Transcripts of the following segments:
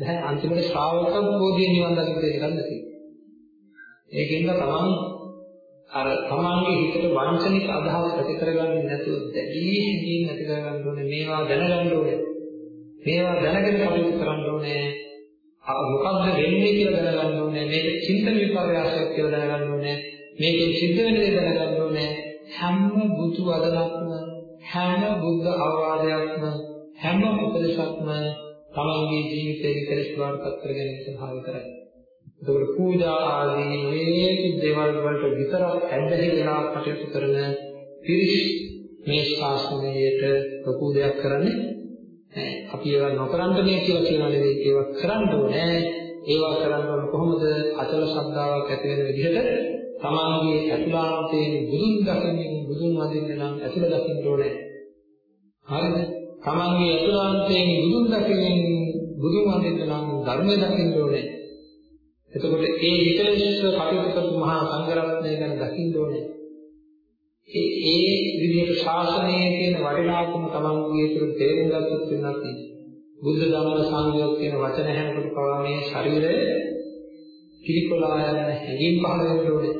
දැන් අන්තිමට ශ්‍රාවක බෝධිය නිවන් දකින්න දෙයක් නැති. ඒකෙන්ද තමන් අර තමන්ගේ හිතට වංචනික අදහස් ඇති කරගන්නේ නැතුව දැඩි හිතින් ඇති කරගන්න ඕනේ මේවා දැනගන්න ඕනේ. මේවා දැනගෙන කටයුතු කරන්න ඕනේ. අප මොකද්ද වෙන්නේ කියලා දැනගන්න ඕනේ. මේක චින්තන විපර්යාසයක් කියලා දැනගන්න ඕනේ. මේකෙන් සිද්ධ වෙන දේ දැනගන්න ඕනේ. හැම බුදු වදනක්ම හැම බුද්ධ අවවාදයක්ම හැම උපදේශක්ම තමන්ගේ ජීවිතයේ කෙලෙස් වලට කර ගැනීම සඳහා විතරයි. ඒකවල පූජා ආදී මේ දේවල් වලට විතරක් ඇබ්බැහි වෙලා කටයුතු කරන පිරිස් මේ ශාසනයට ලොකු දෙයක් කරන්නේ නැහැ. අපි ඒවා නොකරන්න මේ කියලා කියනවා නෙවෙයි ඒවා කරන්න ඕනේ. ඒවා කරන්න ඕන කොහොමද? අචල ශ්‍රද්ධාවක් ඇති වෙන විදිහට තමන්ගේ අතුලාන්තයෙන් බුදුන් දකින්න බුදුන් වදින්න නම් ඇතුළ දකින්න ඕනේ. හරිද? තමන්ගේ අතුලාන්තයෙන් බුදුන් දකින්න බුදුන් වදින්න නම් ධර්මය දකින්න ඕනේ. එතකොට ඒ විකලේශ කටයුතු කරපු මහා සංඝරත්නය ගැන දකින්න ඕනේ. ඒ ඒ විදිහට ශාසනයේ තියෙන වටිනාකම තමන්ගේ තුළ තේරුම් ගත්තොත් වෙනත් බුද්ධ ධර්ම සංයෝග කියන වචන හැමකට පවා මේ ශරීරය කිලිකොලා යන හැඟීම් පහළ වෙන්න ඕනේ.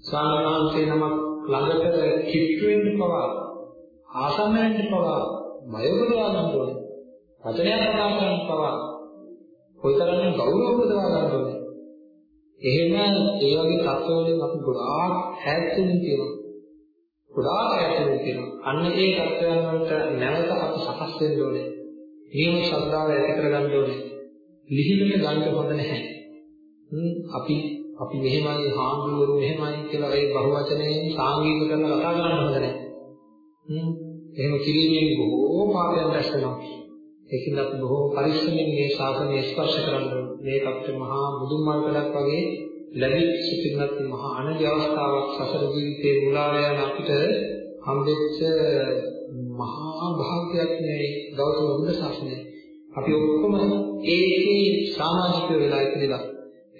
ස්වාමීන් වහන්සේ නමක් ළඟට කිට්ටු වෙන්න පවා ආසන්න වෙන්න පවා බය කරලා ගන්න ඕනේ. වචනයක් කතා කරන්න පවා කොයිතරම් ගෞරව උපදවා ගන්න ඕනේ. එහෙම ඒ වගේ තත්ත්වවලින් අපි ගොඩාක් ඈත් වෙමින් තියෙනවා. ගොඩාක් ඈත් වෙමින් තියෙනවා. අන්න ඒ තත්ත්වයන් වලට නැවත අපි සකස් වෙන්න ඕනේ. නියම ශ්‍රද්ධාව ඇති කරගන්න ඕනේ. ලිහිණට ගන්න හොඳ නැහැ. අපි අපි මෙහෙමයි හාමුදුරුවෝ මෙහෙමයි කියලා ඒ බහුවචනයෙන් සාංගික කරලා කතා කරන්න හොඳ නැහැ. හ්ම් එහෙම කිරීමෙන් බොහෝ පාපයන් රැස් වෙනවා. ඒකින් අපි බොහෝ පරිස්සමෙන් මේ ශාසනය ස්පර්ශ කරන්න මේක අපිට මහා මුදුන් මල්කඩක් වගේ ලැබිච්ච පින්නත් මහා අනදි අවස්ථාවක් සසර ජීවිතේ මුලාව යන අපිට හම්බෙච්ච මහා භාග්‍යයක් නේ ගෞතම බුද්ධ ශාසනය. අපි ඔක්කොම ඒකේ සමාජික වෙලා ඉතිරිලා.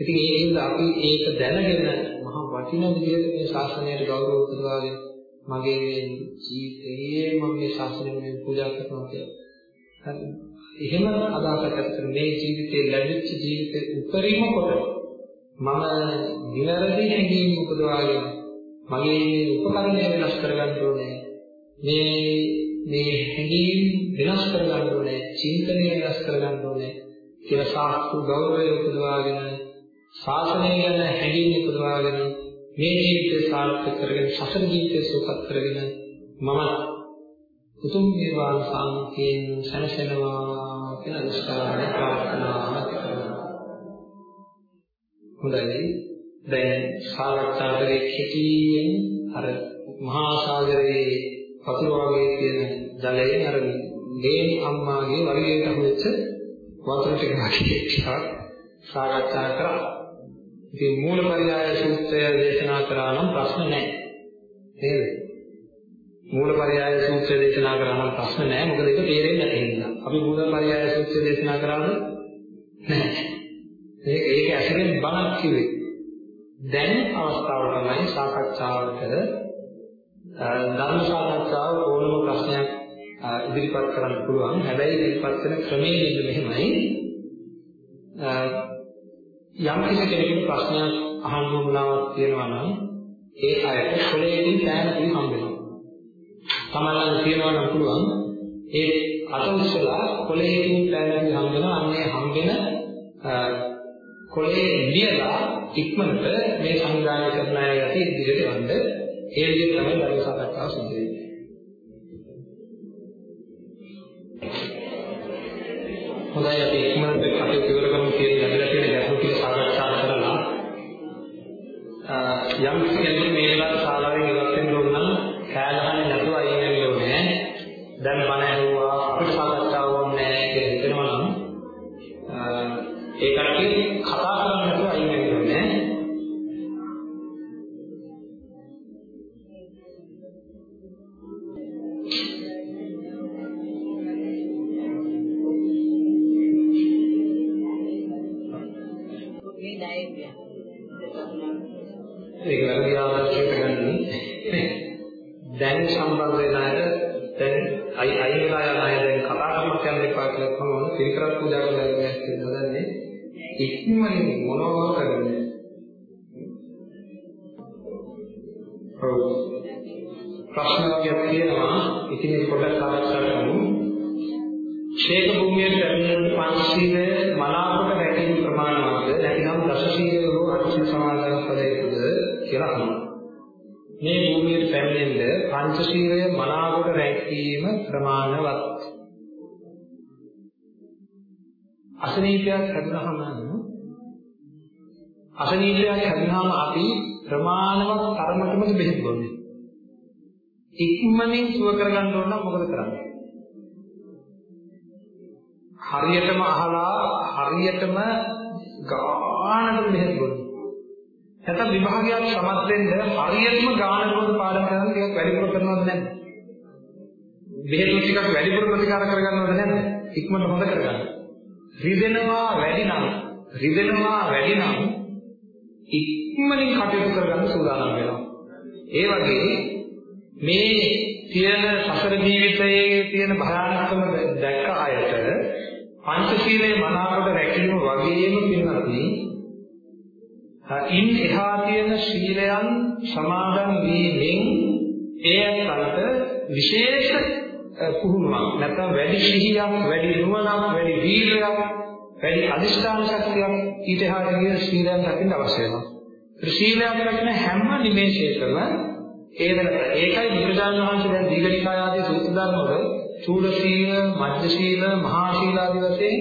ඉතින් ඒකින්ද අපි ඒක දැනගෙන මහා වටිනා විදිහට මේ ශාසනයට ගෞරව උපදවාගෙන මගේ මේ ජීවිතයේ මම මේ ශාසනය පූජා කරනවා කියලා. හරි. එහෙම අදහසක් ඇති මේ ජීවිතේ ලැබිච්ච ජීවිතේ උපරිම කොට මම නිවැරදි හැඟීම් උපදවාගෙන මගේ උපකරණය වෙනස් කරගන්න ඕනේ. මේ මේ හැඟීම් වෙනස් කරගන්න ඕනේ. චින්තනය වෙනස් කරගන්න ඕනේ. කියලා සාස්තු ගෞරවය උපදවාගෙන ශාසනය ගැන හැඟීම් උපදවාගෙන මේ ජීවිතය සාර්ථක කරගෙන සසර ජීවිතය සුවපත් කරගෙන මම උතුම් නිර්වාණ සාන්තියෙන් සැනසෙනවා කියලා දුෂ්කරණ ප්‍රාර්ථනා කරනවා. හොඳයි. දැන් සාකච්ඡා කරේ කෙටියෙන් අර මහා සාගරයේ වතුර වගේ තියෙන ජලයෙන් අර මේ අම්මාගේ වරිගයට අහුවෙච්ච වතුර ටික වගේ සාකච්ඡා කරා. ඉතින් මූලපරියාය සූත්‍රය දේශනා කරා නම් ප්‍රශ්න නැහැ. නේද? මූලපරයය සූත්‍රය දේශනා කරාම ප්‍රශ්න නැහැ මොකද ඒක තේරෙන්නේ නැති නිසා. අපි මූලපරයය සූත්‍රය දේශනා කරාද? නැහැ. ඒක ඒක ඇසෙන් බණක් කිව්වේ. දැන් අවස්ථාව තමයි සාකච්ඡාවට ධර්ම සාකච්ඡාව ඕනම ප්‍රශ්නයක් ඉදිරිපත් කරන්න පුළුවන්. හැබැයි ඉදිරිපත් කරන ක්‍රමය මෙන්න මෙහෙමයි. යම් කිසි කෙනෙකුට ප්‍රශ්නයක් අහන්න උවමනාවක් තියෙනවා නම් ඒ අයට කොලේකින් පෑන දී හම්බ වෙනවා. තමන්ලන් තියනවා නම් පුළුවන් ඒ අත උස්සලා කොළේකින් පැනගෙන හම්බෙන අන්නේ හම්බෙන කොළේ ලියලා ඉක්මනට මේ සංවිධානය කරන අය යටි ඉදිරියට යන්න ඒ විදිහට තමයි ධර්ම සාකච්ඡාව සිදු වෙන්නේ. හොඳයි අපි ඉක්මනට කටයුතු ඉවර කරමු කියන යම් කෙනෙකුට මේ වෙලාවට ශාලාවෙන් ඉවත් තියෙන භයානකම දැක්ක අයට පංචශීලයේ මනාවට රැකීම වගේම පින්වත්නි ඉන් එහා තියෙන ශීලයන් සමාදන් වීමෙන් ඒ අතට විශේෂ පුහුණුවක් නැත්නම් වැඩි සිහියක් වැඩි නුවණක් වැඩි වීර්යයක් වැඩි අදිෂ්ඨාන ශක්තියක් ඊට එහාට ගිය සීලයන් රකින්න අවශ්‍ය වෙනවා. ඒ සීලයන් රකින්න හැම නිමේෂයකම ඒ වෙනත ඒකයි බුදුරජාණන් වහන්සේ දැන් දීඝනිකාය ආදී සූත්‍ර ධර්මවල චූල සීල, මජ්ජ සීල, මහා සීල ආදී වශයෙන්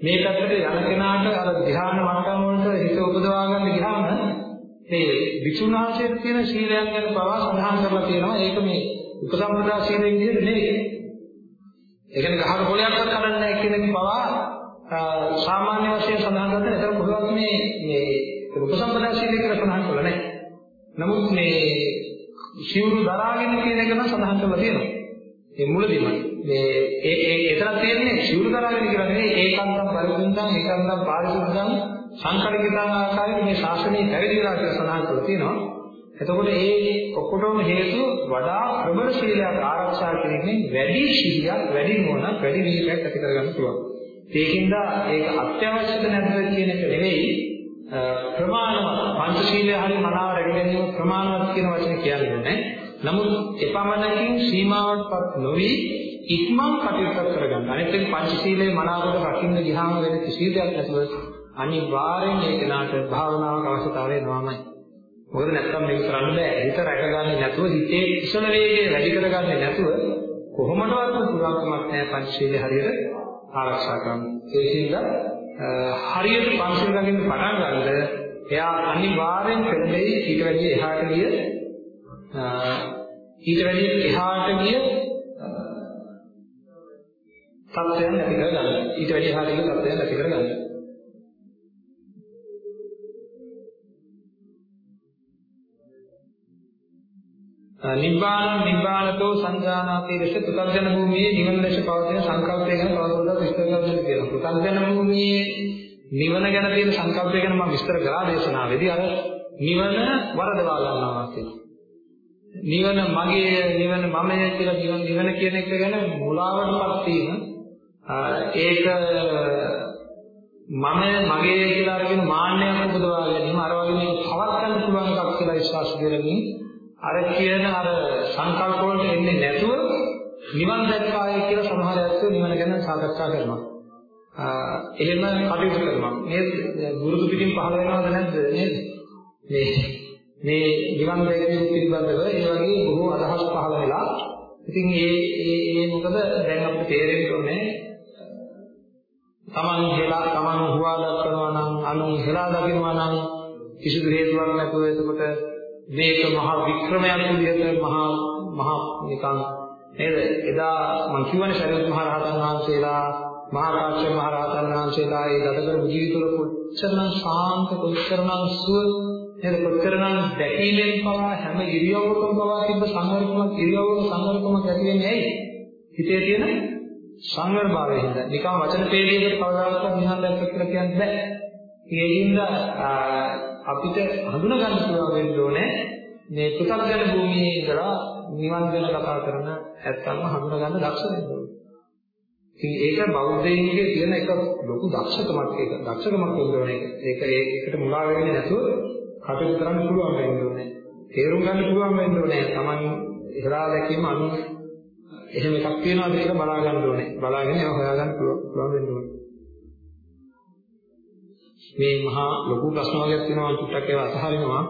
මේ පැත්තට යන කෙනාට අර ධ්‍යාන මට්ටම් වලට හිත උපදවා ගන්න ගියාම මේ විසුණුහාසයේ තියෙන සීලයන් ගැන පවා සඳහන් කරලා තියෙනවා. ඒක මේ උපසම්පදා සීලෙන් විදිහට නෙවෙයි. ඒ කියන්නේ ගහක පොලයක්වත් කඩන්නේ නැහැ කියන එක පවා සාමාන්‍ය වශයෙන් සඳහන් කරලා එතන කොහොමද මේ මේ උපසම්පදා සීලය කියලා සඳහන් කරලා නැහැ. නමුත් මේ සිවුරු දරාගෙන කියන එක නම් සඳහන් කරලා තියෙනවා. ඒ මුලදීම මේ ඒ ඒ එතන තියෙන්නේ සිවුරු දරාගෙන කියලා නෙවෙයි ඒකාන්තම් පරිපූර්ණං ඒකාන්තම් පාරිශුද්ධං සංකල්පිතං ආකාරයෙන් මේ ශාසනය පැවිදි වෙලා කියලා සඳහන් කරලා තියෙනවා. එතකොට ඒ ඔක්කොටම හේතුව වඩා ප්‍රබල ශීලයක් ආරක්ෂා කිරීමෙන් වැඩි ශීලයක් වැඩි මොනක් වැඩි වීර්යයක් ඇති කරගන්න පුළුවන්. ඒකින්ද ඒක අත්‍යවශ්‍යද නැද්ද කියන එක නෙවෙයි ප්‍රමාණවත් පංචශීලය හරි මනාව රැක ගැනීම ප්‍රමාණවත් කියන වචනේ කියන්නේ නැහැ. නමුත් එපමණකින් සීමාවටපත් නොවි ඉක්මන් කටයුතු කරගන්න. අනිත් එක පංචශීලයේ මනාවට රකින්න ගියාම වෙන කිසි දෙයක් නැතුව අනිවාර්යෙන් ඒ කෙනාට භාවනාවක අවශ්‍යතාවය එනවාමයි. මොකද නැත්තම් මේක කරන්න බෑ. හිත රැකගන්නේ නැතුව හිතේ කුසල වේගය වැඩි කරගන්නේ නැතුව කොහොමදවත් පුළුවන්කමක් නැහැ පංචශීලයේ හරියට ආරක්ෂා කරන්න. ඒ හින්දා හරියට පංචශීල ගන්න පටන් ගන්නද එයා අනිවාර්යෙන් පෙළෙයි ඊට වැඩිය එහාට ගිය ඊට වැඩිය එහාට ගිය තත්ත්වයන් ඇති කරගන්න. ඊට වැඩිය එහාට ගිය තත්ත්වයන් ඇති කරගන්න. නිබ්බාන නිබ්බානතෝ සංජානාති ලෙස පුතග්ජන භූමියේ නිවන ලෙස පවතින සංකල්පය ගැන තවදුරටත් විස්තර කරන්න කියනවා. පුතග්ජන භූමියේ නිවන ගැන තියෙන සංකල්පය ගැන මම විස්තර කරා දේශනාවේදී අර නිවන වරදවා ගන්නවා කියලා. නිවන මගේ නිවන මමය කියලා නිවන නිවන කියන එක ගැන මුලාවටපත් වීම ඒක මම මගේ කියලා අරගෙන මාන්නයක් උපදවා ගැනීම අර වගේ මේක පවත් ගන්න පුළුවන් එකක් කියලා විශ්වාස කරගෙන අර කියන අර සංකල්ප වලට එන්නේ නැතුව නිවන් දැක්කාය කියලා සමහර අයත් නිවන ගැන සාකච්ඡා කරනවා. එහෙම කටයුතු කරනවා. මේ ගුරුතු පිටින් පහළ වෙනවද නැද්ද නේද? මේ මේ නිවන් දැකීම පිළිබඳව ඒ වගේ බොහෝ අදහස් පහළ වෙලා ඉතින් ඒ ඒ ඒ මොකද දැන් අපිට තේරෙන්න ඕනේ තමන් හෙලා තමන් හුවා දක්වනවා නම් අනුන් හෙලා දකිනවා නම් කිසිදු හේතුවක් නැතුව එතකොට මේක මහා වික්‍රමයක් විදිහට මහා මහා නිකන් නේද? එදා මම කියවනේ සරියුත් මහ රහතන් වහන්සේලා මහා කාශ්‍යප මහ රහතන් වහන්සේලා ඒ ගත කරපු ජීවිතවල කොච්චරනම් ශාන්ත කොච්චරනම් සුව නේද? කොච්චරනම් දැකීමෙන් පවා හැම ඉරියව්වකම පවා තිබ්බ සංවර්ධනයක් ඉරියව්වක සංවර්ධනයක් ඇති වෙන්නේ ඇයි? හිතේ තියෙන සංවර භාවයෙන් හින්දා නිකන් වචන පෙළියකට කවදාවත් නිහඬ දැක්ක කියලා කියන්න බෑ ඒ හින්දා අපිට හඳුනා ගන්න පුළුවන් වෙන්න ඕනේ මේ පුතග්ජන භූමියේ ඉඳලා නිවන් ගැන කතා කරන ඇත්තන්ව හඳුනා ගන්න දක්ෂ වෙන්න ඕනේ. ඉතින් ඒක බෞද්ධයින්ගේ තියෙන එක ලොකු දක්ෂකමක් ඒක. දක්ෂකමක් වෙන්න ඕනේ. ඒක ඒකට මුලා වෙන්නේ නැතුව කටයුතු කරන්න පුළුවන් වෙන්න ඕනේ. තේරුම් ගන්න පුළුවන් වෙන්න ඕනේ. Taman ඉහළා දැකීම අනු එහෙම එකක් තියෙනවාද කියලා බලා ගන්න ඕනේ. බලාගෙන ඒවා හොයාගන්න පුළුවන් වෙන්න ඕනේ. මේ මහා ලොකු ප්‍රශ්න වර්ගයක් තියෙනවා ටිකක් ඒවා අතහරිනවා.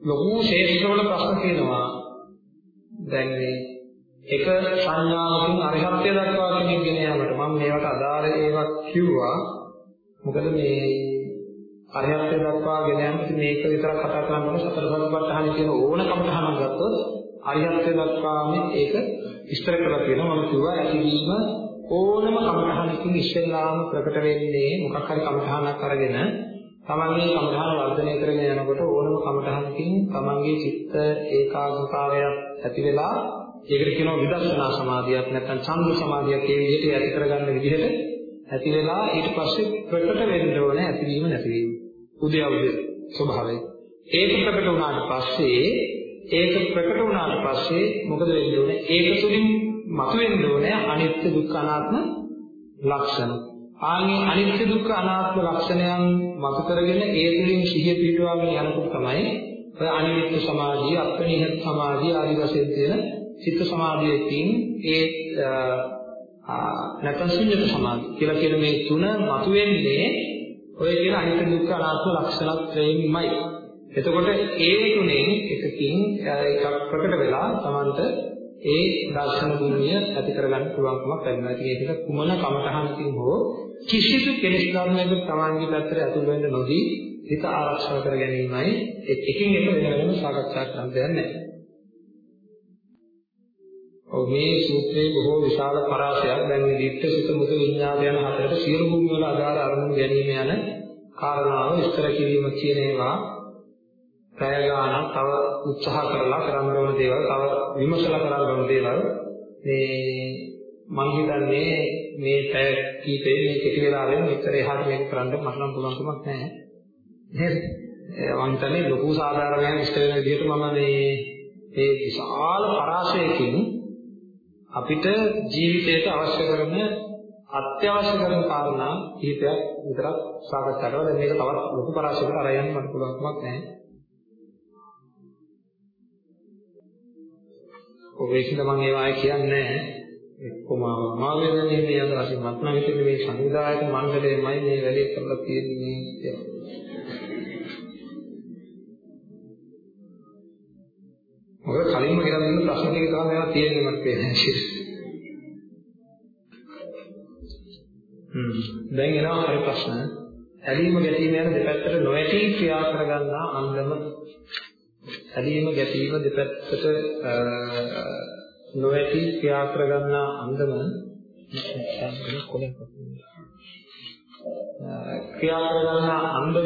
ලොකු ශේෂ්ඨවල ප්‍රශ්න තියෙනවා. දැන් මේ එක සංඥාවකින් අරිහත්ත්වයට දක්වා කෙනෙක් ගෙන යාමට මම මේවට අදාළ ඒවා කිව්වා. මොකද මේ අරිහත්ත්වයට දක්වා ගෙන යන්න මේක විතරක් කතා කරනකොට සතර සතිපට්ඨාන කියන ඕන කමඨහනක් ගත්තොත් අරිහත්ත්වයට දක්වාම ඒක විස්තර කරලා තියෙනවා. මම කිව්වා ඇතිවීම ඕනම කමඨහනකින් ඉස්සෙල්ලාම ප්‍රකට වෙන්නේ මොකක් හරි කමඨහනක් අරගෙන තමන්ගේ කමඨහන වර්ධනය කරගෙන යනකොට ඕනම කමඨහනකින් තමන්ගේ චිත්ත ඒකාග්‍රතාවයක් ඇති වෙලා ඒකට කියනවා විදර්ශනා සමාධියක් නැත්නම් ඡන්ද සමාධියක් ඒ විදිහට ඇති කරගන්න විදිහට ඇති වෙලා ඊට පස්සේ ප්‍රකට වෙන්න ඕනේ ඇතිවීම නැතිවීම උදයවද ස්වභාවය. ඒක ප්‍රකට වුණාට පස්සේ ඒක ප්‍රකට වුණාට පස්සේ මොකද වෙන්න ඕනේ? ඒක තුලින් මතුවෙන්න ඕනේ අනිත්‍ය දුක්ඛ අනාත්ම ලක්ෂණ. ආන්ගේ අනිත්‍ය දුක්ඛ අනාත්ම ලක්ෂණයන් මතු කරගෙන ඒ තුළින් සිහිය පිටවාගෙන යනකොට තමයි ඔය අනිත්‍ය සමාධිය, අප්‍රණීත සමාධිය ආදී වශයෙන් තියෙන චිත්ත සමාධියකින් ඒ නැත්නම් ශුන්‍යත සමාධිය කියලා කියන මේ තුන මතුවෙන්නේ ඔය කියන අනිත්‍ය දුක්ඛ අනාත්ම ලක්ෂණත්‍රයෙන්මයි. එතකොට ඒ තුනෙන් එකකින් එකක් ප්‍රකට වෙලා Tamanට ඒ දර්ශන භූමිය ඇති කරගන්න පුළුවන්කමක් ලැබෙනවා. ඉතින් ඒක කුමන කමතහනකින් හෝ කිසිදු කෙලෙස් ධර්මයකට තමන්ගේ පැත්තට ඇතුල් වෙන්න නොදී හිත ආරක්ෂා කර ගැනීමයි එකින් එක වෙන වෙනම සාකච්ඡා කරන්න දෙයක් නැහැ. ඔව් මේ සූත්‍රයේ බොහෝ විශාල පරාසයක්. දැන් මේ දිට්ඨ සුත මුද විඤ්ඤාණ යන හතරට සියලු භූමි වල අදාළ අරමුණු ගැනීම යන කාරණාව විස්තර කිරීම කියන ඒවා පැය ගානක් තව උත්සාහ කරලා කරන්න ඕන දේවල් තව විමසලා කරන්න ඕන දේවල්. මේ මම හිතන්නේ මේ පැය කීපේ මේ කෙටි වෙලාවෙන් මෙතර එහාට මේක කරන්න මට නම් පුළුවන්කමක් නැහැ. නේද මම හිතන්නේ ලොකු සාධාරණයක් ඉෂ්ට වෙන විදිහට මම මේ මේ විශාල පරාසයකින් අපිට ජීවිතයට අවශ්‍ය කරන අත්‍යවශ්‍ය කරන කාරණා කිහිපයක් විතරක් සාකච්ඡා කරලා දැන් මේක තවත් ලොකු පරාසයකට අරයන් මට පුළුවන්කමක් නැහැ ඔබ ඒකින්ද මම ඒවායි කියන්නේ එක්කම මාගෙදනේ මේ අදහස මත් නම් හිතේ මේ සංවිධායක මණ්ඩලයමයි මේ වැඩේ කරලා තියෙන්නේ කියලා. මොකද කලින්ම ගෙනත් දෙන ප්‍රශ්න ටික තමයි මේවා තියෙන්නේ මට පේන්නේ. හ්ම් දැන් එනවා හරි ප්‍රශ්න. ඇලීම ගැටීම යන දෙපැත්තට නොඇටි ක්‍රියා කරගන්නා අන්දම ඇලීම ගැටීම දෙපැත්තට නොඇති ක්‍රියා කරගන්නා අන්දම ක්‍රියා කරගන්නා අන්දම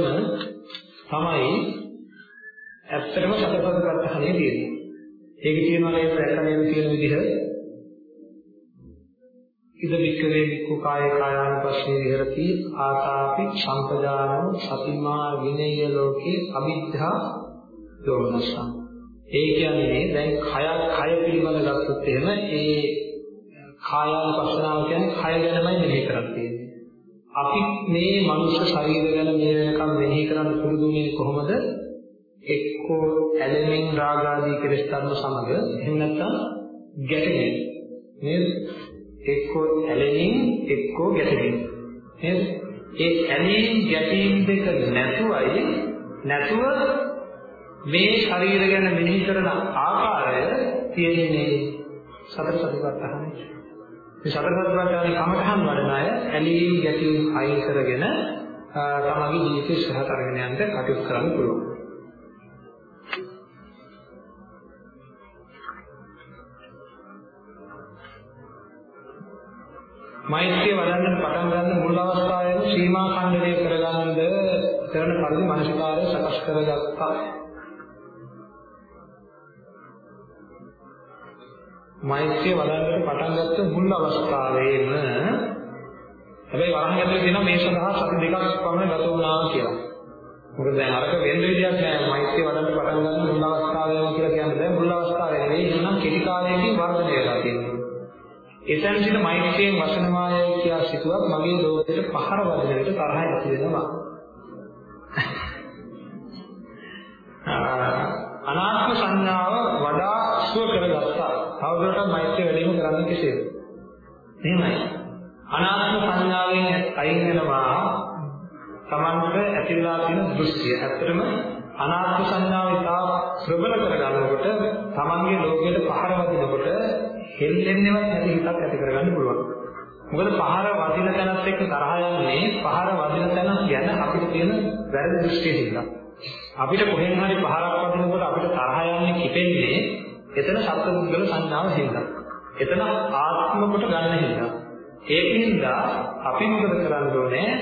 තමයි ඇත්තටම සතරපද ප්‍රත්‍යහණය තියෙන්නේ. ඒක කියනවා නේද රැකගෙන තියෙන විදිහ ඉද වික්‍රේ වික්ඛු කාය කායානුපස්සේ විහෙරති ආතාපි සම්පජානෝ සතිමා විනය ලෝකේ අවිද්ධා දෝමනසං ඒ කියන්නේ දැන් කය කය පිළිබඳ ගත්තොත් එහෙම ඒ කායානුපස්සනාව කියන්නේ කය ගැනමයි මෙහෙ කරන්නේ. අපි මේ මනුෂ්‍ය ශරීර ගැන මේ වෙනකම් මෙහෙ කරන්න පුරුදුනේ කොහොමද? එක්කෝ ඇලෙමින් රාගාදී කෙලෙස් ධර්ම සමග එහෙම නැත්නම් ගැටෙමින් නේද? එක්කෝ ඇලෙමින් එක්කෝ ගැටෙමින් නේද? ඒ ඇලීම් ගැටීම් දෙක නැතුවයි නැතුව මේ ශරීර ගැන මෙනෙහි කරන ආකාරය තියෙන්නේ සතර සතිපට්ඨානයි. මේ සතර සතිපට්ඨානේ කමඨහන් වඩන අය ඇලීම් ගැටීම් අයින් කරගෙන තමගේ ජීවිතය සහත අරගෙන යන්න කටයුතු කරන්න පුළුවන්. මෛත්‍රිය වඩන්න පටන් ගන්න මුල් අවස්ථාවේම සීමා ඛණ්ඩනය කරගන්නද කරන පරිදි මානසිකාරය සකස් කරගත්තා. මෛත්‍රිය වඩන්නට පටන් ගත්ත මුල් අවස්ථාවේම හැබැයි වරහන් ඇතුලේ තියෙනවා මේ සඳහා සති දෙකක් පමණ ගත වුණා කියලා. මොකද දැන් අරක වෙන්න විදියක් නෑ මෛත්‍රිය වඩන්න පටන් ගන්න මුල් අවස්ථාවේම කියලා කියන්න බෑ මුල් අවස්ථාවේ නෙවෙයි එහෙනම් කෙටි කාලයකින් වර්ධනය වෙලා තියෙනවා. එතන සිට මෛත්‍රියෙන් වසනවාය කියලා සිතුවත් මගේ ලෝකෙට පහර වදින විට තරහ ඇති වෙනවා. අනාත්ම සංඥාව වඩා සුව කරගත්තා. තවදුරටත් මෛත්‍රිය වැඩිම කරන්න කෙසේද? එහෙමයි. අනාත්ම සංඥාවෙන් අයින් වෙනවා තමන්ට ඇතිවලා තියෙන දෘෂ්ටිය. ඇත්තටම අනාත්ම සංඥාව ඉතා ප්‍රබල කරගන්නකොට තමන්ගේ ලෝකයට පහර වදිනකොට හෙල්ලෙන්නේවත් නැති හිතක් ඇති කරගන්න පුළුවන්. මොකද පහර වදින තැනත් එක්ක තරහ යන්නේ පහර වදින තැන ගැන අපිට තියෙන වැරදි දෘෂ්ටිය හින්දා. අපිට කොහෙන් හරි පහරක් වදිනකොට අපිට තරහ යන්නේ කිපෙන්නේ එතන සත්පුද්ගල සංඥාව හින්දා. එතන ආත්ම කොට ගන්න හින්දා. ඒකින්ද අපි මොකද කරන්න ඕනේ?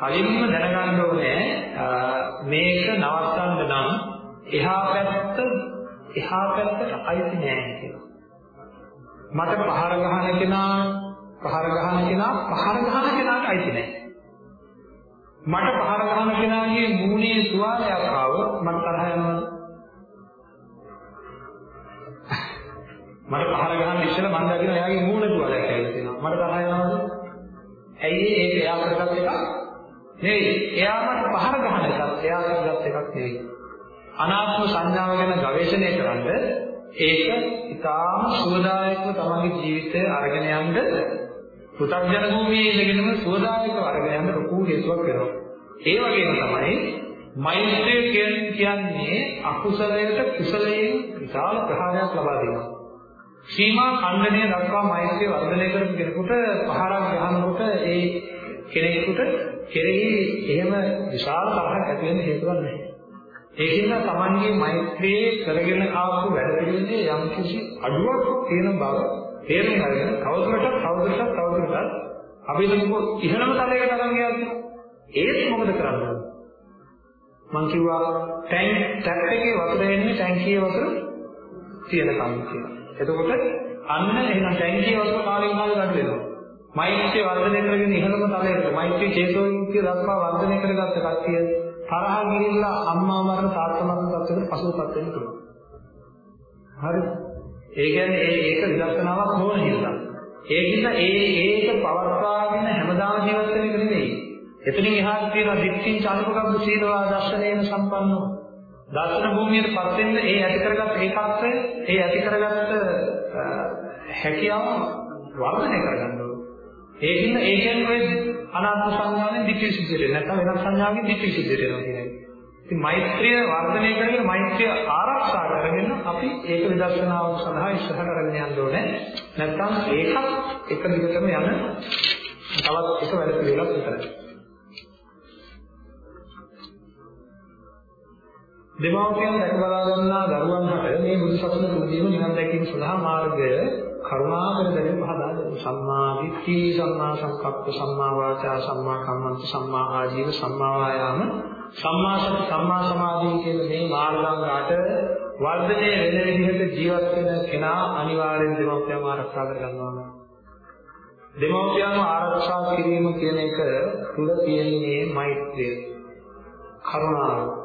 කලින්ම දැනගන්න ඕනේ මේක නවත්තන්න නම් එහා පැත්ත එහා පැත්තට අයිති නෑ කියලා. මට පහර ගහන කෙනා පහර ගහන කෙනා පහර ගහන කෙනාට අයිති නෑ. මට පහර ගහන කෙනාගේ මූණේ සුවාලයක් ආව මට තරහ යනවද? මට පහර ගහන්න ඉස්සෙල්ලා මම දකින්න එයාගේ මූණ සුවාලයක් ඇවිල්ලා තියෙනවා. මට තරහ යනවද? ඇයි ඒක එයා කරගත් එකක් නෙවෙයි. එයා මට පහර ගහන එකක් එයා කරගත් එකක් නෙවෙයි. අනාත්ම සංඥාව ගැන ගවේෂණය කරන්න ඒක ඉතාම සුවදායකව තමන්ගේ ජීවිතය අරගෙන යන්න පුතග්ජන භූමියේ ඉඳගෙනම සුවදායකව අරගෙන යන්න ලොකු හේතුවක් වෙනවා. ඒ වගේම තමයි මෛත්‍රිය කියන්නේ අකුසලයට කුසලයෙන් විශාල ප්‍රහාරයක් ලබා දෙනවා. සීමා ඛණ්ඩනය දක්වා මෛත්‍රිය වර්ධනය කරපු කෙනෙකුට පහරක් ගහනකොට ඒ කෙනෙකුට කෙරෙහි එහෙම විශාල තරහක් ඇති වෙන්න හේතුවක් නැහැ. ඒකින්ද Tamanගේ මෛත්‍රියේ කරගෙන ආපු වැඩ පිළිවෙලේ යම් කිසි අඩුවක් තියෙන බව තේරුම් අරගෙන තවදුරටත් තවදුරටත් තවදුරටත් අපි දුක ඉහළම තලයකට අරන් ගියා ඒත් මොකද කරන්නේ? මං කිව්වා ටැංක් ටැප් එකේ වතුර එන්නේ ටැංකියේ වතුර තියෙනකම් කියලා. එතකොට අන්න එහෙනම් ටැංකියේ වතුර කාලෙකින් කාලෙට අඩු වෙනවා. මෛත්‍රිය වර්ධනය කරගෙන ඉහළම තලයකට මෛත්‍රී චේතෝ විමුක්තිය දක්වා වර්ධනය කරගත්ත කට්ටිය තරහ ගිහිල්ලා අම්මා මරණ තාත්තා මරණ තත්ත්වයකට පසුපත් වෙන්න පුළුවන්. හරිද? ඒ කියන්නේ ඒ ඒක විදර්ශනාවක් නොවන හින්දා. ඒකින්ද ඒ ඒක පවත්වාගෙන හැමදාම ජීවත් වෙන එක නෙමෙයි. එතනින් එහාට තියෙන දික්ඛින් චානුපකබ්බ සීලවා දර්ශනයෙන් සම්පන්නව. දර්ශන භූමියට පත් වෙන්න ඒ ඇති කරගත් ඒකත්වය, ඒ ඇති කරගත් හැකියාව වර්ධනය කරගන්න ඕනේ. ඒකින්ද ඒ කියන්නේ ඔය අනාත්ම සංඥාවෙන් දිට්ඨි සිද්ධියට නැත්නම් වෙනත් සංඥාවකින් දිට්ඨි සිද්ධියට යනවා කියන්නේ. ඉතින් මෛත්‍රිය වර්ධනය කරගෙන මෛත්‍රිය ආරක්ෂා කරගෙන අපි ඒක විදර්ශනාව සඳහා ඉස්සරහට අරගෙන යන්න ඕනේ. නැත්නම් ඒකත් එක දිගටම යන තවත් එක වැඩ පිළිවෙලක් විතරයි. දෙමාපියන් දැක බලා ගන්නා දරුවන්ට මේ බුදු සසුන තුලදීම නිවන් දැකීම සඳහා මාර්ගය කරුණාකර දැනෙන පහදා දෙන්න. සම්මා දිට්ඨි, සම්මා සංකප්ප, සම්මා වාචා, සම්මා කම්මන්ත, සම්මා ආජීව, සම්මා වායාම, සම්මා සති, සම්මා සමාධිය කියන මේ මාර්ගාංගාට වර්ධනය වෙන විදිහට ජීවත් වෙන කෙනා අනිවාර්යෙන් දෙමව්පියන්ව ආරක්ෂා කර ගන්නවා. දෙමව්පියන්ව ආරක්ෂා කිරීම කියන එක තුල තියෙන්නේ මෛත්‍රිය. කරුණාව.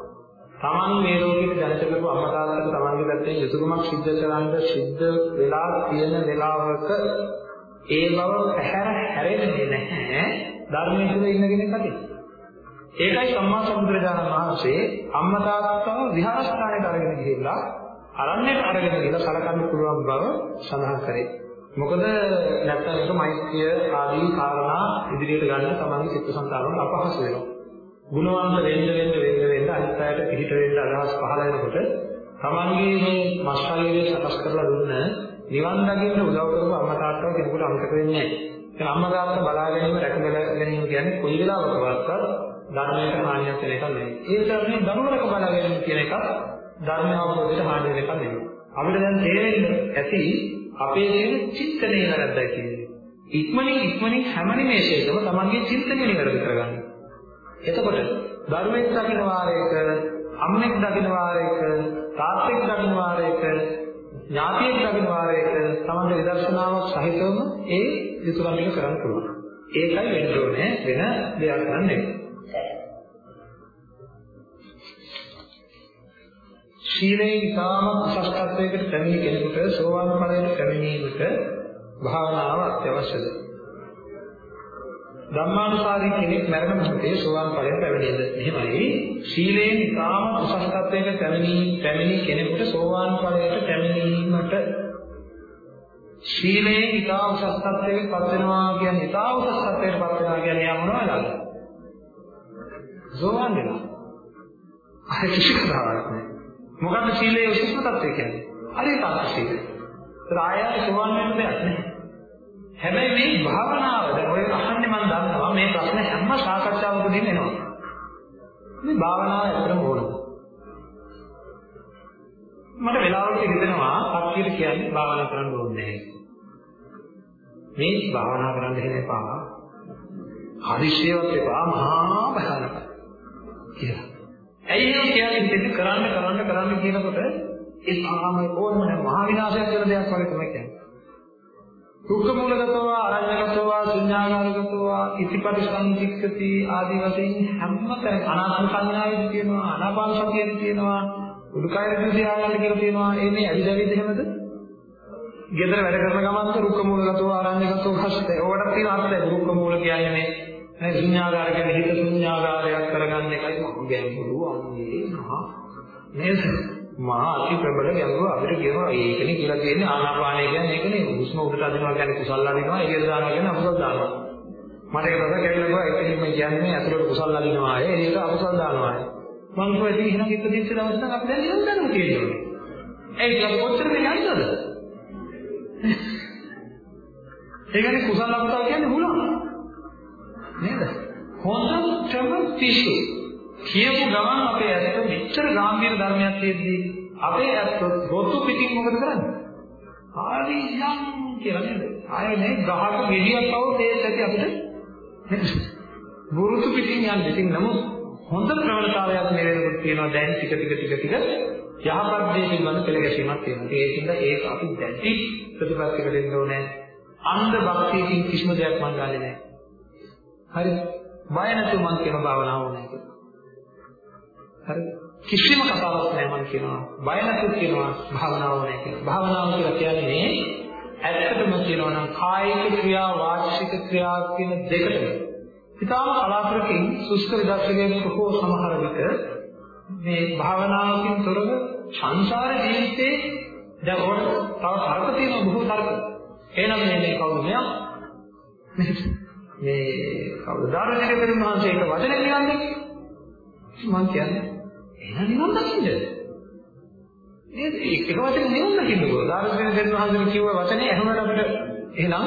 තමන් මේ ලෝකෙට දැනට කරපු අම්මා තාත්තට තමන්ගේ පැත්තෙන් යුතුයකමක් සිද්ධ කරන්න සිද්ධ වෙලා තියෙන වෙලාවක ඒ බව පැහැර හැරෙන්නේ නැහැ ධර්මයේ තුල ඉන්න කෙනෙක් අතේ. ඒකයි සම්මා සම්බුදුරජාණන් වහන්සේ අම්මා තාත්තව විහාරස්ථානයට අරගෙන ගිහිල්ලා අරණ්‍යයට අරගෙන ගිහිල්ලා සලකන්න පුළුවන් බව සඳහන් කරේ. මොකද නැත්තම් ඒක මෛත්‍රිය ආදී කාරණා ඉදිරියට ගන්න තමන්ගේ චිත්තසංතානවල අපහසු වෙනවා. ගුණවන්ත වෙන්න වෙන්න වෙන්න වෙන්න අනිත් අයට පිළිට වෙන්න අදහස් පහළ වෙනකොට තමන්ගේ මේ මස් ශරීරය සකස් කරලා දුන්න නිවන් දකින්න උදව් කරපු අම්මා තාත්තා කෙනෙකුට අමතක වෙන්නේ නැහැ. ඒ අම්මා තාත්තා බලා ගැනීම රැක ගැනීම කියන්නේ කොයි වෙලාවකවත් ධර්මයට හානියක් වෙන එකක් නෙවෙයි. ඒ තරමේ දරුවලක බලා ගැනීම කියන එක ධර්ම අවබෝධයට හානිය වෙන එකක් නෙවෙයි. අපිට දැන් තේරෙන්න ඇති අපේ තියෙන චිත්තනය වැරද්දයි කියන්නේ. ඉක්මනින් ඉක්මනින් හැම නිමේෂයකම තමන්ගේ චින්තනය නිවැරදි කරගන්න. එතකොට දරුවෙක් දකින්න වාරයක අම්මෙක් දකින්න වාරයක තාත්තෙක් දකින්න වාරයක ඥාතියෙක් දකින්න වාරයක තමයි විදර්ශනාවක් සහිතවම ඒ යුතුයකම් එක කරන්න පුළුවන්. ඒකයි වෙන්න ඕනේ වෙන දෙයක් නෙවෙයි. ශීලයේ ඉතාම උසස් තත්වයකට පැමිණි කෙනෙකුට සෝවාන් ඵලයට පැමිණීමට භාවනාව අත්‍යවශ්‍යද? ධම්මානුසාරී කෙනෙක් මරණ මොහොතේ සෝවාන් ඵලයට පැමිණෙද? එහෙමයි. ශීලයෙන් ඉතාම උසස් තත්වයකට පැමිණි පැමිණි කෙනෙකුට සෝවාන් ඵලයට පැමිණීමට ශීලයෙන් ඉතා උසස් තත්වයකට පත් වෙනවා කියන්නේ ඉතා උසස් තත්වයකට පත් වෙනවා කියන්නේ යා මොනවද? සෝවාන් වෙනවා. අර කිසි කතාවක් නැහැ. මොකද්ද සීලයේ උසස්ම තත්ත්වය කියන්නේ? හරියට අත්‍යවශ්‍යයි. ඒත් ආයෙත් සෝවාන් වෙන්න දෙයක් නැහැ. හැබැයි මේ භාවනාවද ඔය අහන්නේ මම දන්නවා මේ ප්‍රශ්න හැම සාකච්ඡාවකදීම එනවා. මේ භාවනාව ඇත්තටම ඕනද? මට වෙලාවකට හිතෙනවා කට්ටියට කියන්නේ භාවනා කරන්න ඕනේ මේ භාවනා කරන්න දෙන්න එපා. හදිසියවත් එපා මහා භයානකයි. කියලා. ඇයි එහෙම කියන්නේ ඉතින් කරන්න කරන්න කරන්න කියනකොට ඒ සාම ඕනම මහා විනාශයක් වෙන දෙයක් වගේ තමයි කියන්නේ. දුක්ඛ මූලගතව අරඤ්‍යගතව ශුන්‍යාකාරගතව ඉතිපටි සංචික්කති ආදී වශයෙන් හැමතැන අනාත්ම සංඥාවෙදි තියෙනවා අනාපාන සතියෙදි තියෙනවා උඩුකය රිසියාගන්න කියලා තියෙනවා ඒ මේ ඇවිදවිද එහෙමද? ගෙදර වැඩ කරන ගමන්ත රුක්ක මූලගතව අරඤ්‍යගතව හස්තේ ඕකට තියෙන අර්ථය රුක්ක මූල කියන්නේ මේ මේ ශුන්‍යාකාර කියන්නේ හිත ශුන්‍යාකාරයක් කරගන්න එකයි මම ගැඹුරු අන්නේ මහා නේද? මහා අති ප්‍රබල ගැඹුරු අපිට කියනවා ඒකනේ කියලා කියන්නේ ආනාපානය කියන්නේ ඒකනේ හුස්ම උඩට අදිනවා කියන්නේ කුසල් අදිනවා එළියට දානවා කියන්නේ අකුසල් දානවා. මට ඒක තමයි කැවිලා ගියා ඒකෙන් මම කියන්නේ ඇතුළට කුසල් අදිනවා ඒ එළියට අකුසල් දානවා. මං කිව්වා ඉතින් එහෙනම් ඉපදිච්ච දවස් නම් අපි දැන් නිවන් දන්නවා කියන්නේ. ඒක කොච්චර මේ යන්නද? ඒ කියන්නේ කුසල අකුසල් කියන්නේ හුලං. නේද? හොඳටම පිස්සු. කියපු ගමන් අපේ ඇත්ත මෙච්චර ගැඹීර ධර්මයක් තියෙද්දී අපේ ඇත්ත රොතු පිටින් මොකද කරන්නේ? හරියම් කියලා නේද? ආයේ මේ ගහක ගෙඩියක් තව තේස් ඇති අපිට බුරුතු පිටින් යන්නේ. ඉතින් නමුත් හොඳ ප්‍රවණතාවයක් මේ වෙනකොට තියෙනවා දැන් ටික ටික ටික ටික යහපත් දේ පිළිබඳ පෙළ ගැසීමක් තියෙනවා. ඒකින්ද ඒක අපි දැඩි ප්‍රතිපත්තියකට දෙන්න ඕනේ. අන්ධ භක්තියකින් කිසිම දෙයක් මම ගන්නෙ නැහැ. හරි බය නැතුව මම කියන භාවනාව ඕනේ කියලා. හරි කිසිම කතාවක් නැහැ මම කියනවා බය නැතුව කියනවා භාවනාව ඕනේ කියලා. භාවනාව කියලා කියන්නේ ඇත්තටම කියනවා නම් කායික ක්‍රියා වාචික ක්‍රියා කියන දෙකටම ඉතාම කලාතුරකින් සුස්ක විදර්ශකයෙකු හෝ සමහර විට මේ භාවනාවකින් තොරව සංසාර ජීවිතේ දැන් ඕන තව තර්ක තියෙන බොහෝ තර්ක. එහෙනම් මේ කවුද මෙයා? මේ කවුද ධාර්මික පෙරම් වහන්සේට වචනේ නිවන් දෙන්නේ මම කියන්නේ එහෙනම් නිවන් දකින්න. නේද? ඒක වචනේ නිවන් දකින්නකෝ ධාර්මික පෙරම් වහන්සේ කිව්ව වචනේ එහෙමනම් අපිට එහෙනම්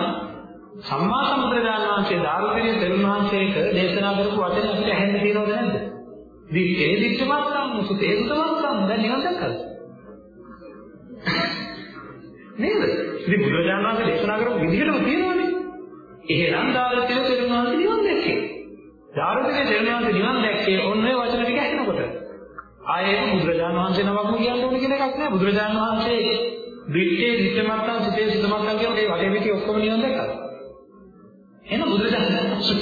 සම්මා සම්බුදුරජාණන් වහන්සේ ධාර්මික පෙරම් වහන්සේට දේශනා කරපු වචනේ අපිට ඇහෙන්න තියෙනවද නැද්ද? දිත්තේ දිත්තමත්සම් සුතේ සුතමත්සම් දැන් නිවන් දැක්කද? නේද? ඉතින් බුදුරජාණන් වහන්සේ දේශනා කරපු විදිහටම තියෙනවනේ. එහෙනම් දාර්ශනික තෙරුණාන්සේ නිවන් දැක්කේ. දාර්ශනික තෙරුණාන්සේ නිවන් දැක්කේ ඔන්න ඔය වචන ටික ඇහෙනකොට. ආයේ බුදුරජාණන් වහන්සේ නමක්ම කියන්න ඕන කියන එකක් නෑ. බුදුරජාණන් වහන්සේ දිත්තේ දිත්තමත්තා සුතේ සුතමත්තා කියන මේ වටේ පිටි ඔක්කොම නිවන් දැක්කා. එහෙනම් බුදුරජාණන් වහන්සේ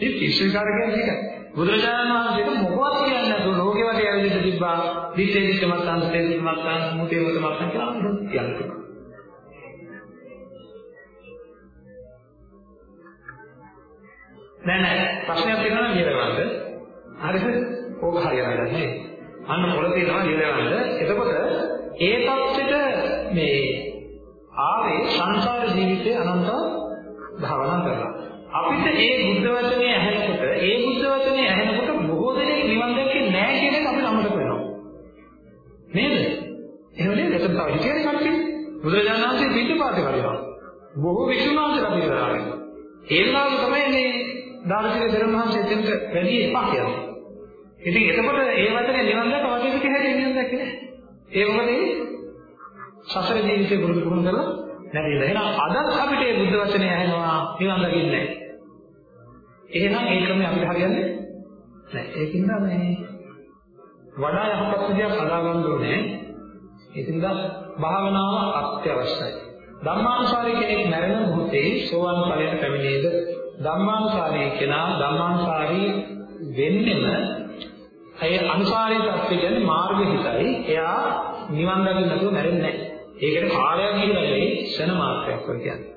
මේ පිස්සුකාර කියන්නේ ඒක. බුදුරජාණන් වහන්සේට මොකවත් කියන්නේ නැතුව ලෝකේ වටේ ඇවිදින්න තිබ්බා. දිත්තේ දිත්තමත්තා සුතේ සුතමත්තා මුතේ මුතමත්තා කියලා කියන්නේ. නෑ නෑ ප්‍රශ්නයක් තියෙනවා නම් ලියලවන්න. හරිද? ඕක හරියට නෑ. අන්න පොළ තියෙනවා ලියලවන්න. එතකොට ඒ தත්ත්වෙට මේ ආවේ සංසාර ජීවිතයේ අනන්ත භාවනා කරලා. අපිට ඒ බුද්ධ වචනේ ඇහෙනකොට ඒ බුද්ධ වචනේ ඇහෙනකොට බොහෝ දෙනෙක් නිවන් දැක්කේ නෑ කියන එක අපිට අමතක වෙනවා. නේද? එහෙම නේද? එතන තව හිතේ කට්ටිය බුදුරජාණන් වහන්සේ පිටපාතේ වරිනවා. බොහෝ විසුණුවන්සලා පිළිගන්නවා. ඒ වෙලාවේ තමයි මේ දාර්ශනික ධර්මහන්සේ එතෙන්ට වැඩි එපා කියන්නේ. ඉතින් එතකොට ඒ වචනේ නිවන් දැක වගේ පිට හැදෙන්නේ නිවන් දැක්කේ නැහැ. ඒ මොකද ඒ සසර ජීවිතේ පුරුදු පුහුණු කරලා නැතිලා. එහෙනම් අදත් අපිට මේ බුද්ධ වචනේ ඇහෙනවා නිවන් දකින්නේ නැහැ. එහෙනම් ඒ ක්‍රමය අපිට හරියන්නේ නැහැ. ඒකින්ද මේ වඩා යහපත් විදියක් හදාගන්න ඕනේ. ඒකින්ද භාවනාව අත්‍යවශ්‍යයි. ධම්මානුසාරී කෙනෙක් මැරෙන මොහොතේ සෝවාන් ඵලයට පැමිණේද ධම්මානුසාරී කෙනා ධම්මානුසාරී වෙන්නෙම ඒ අනුසාරී தත්ත්වය කියන්නේ මාර්ග හිතයි. එයා නිවන් දකින්න නැතුව මැරෙන්නේ නැහැ. ඒකට කාලයක් ගිහිල්ලා නෙවෙයි ක්ෂණ මාත්‍රයක් වගේ කියන්නේ.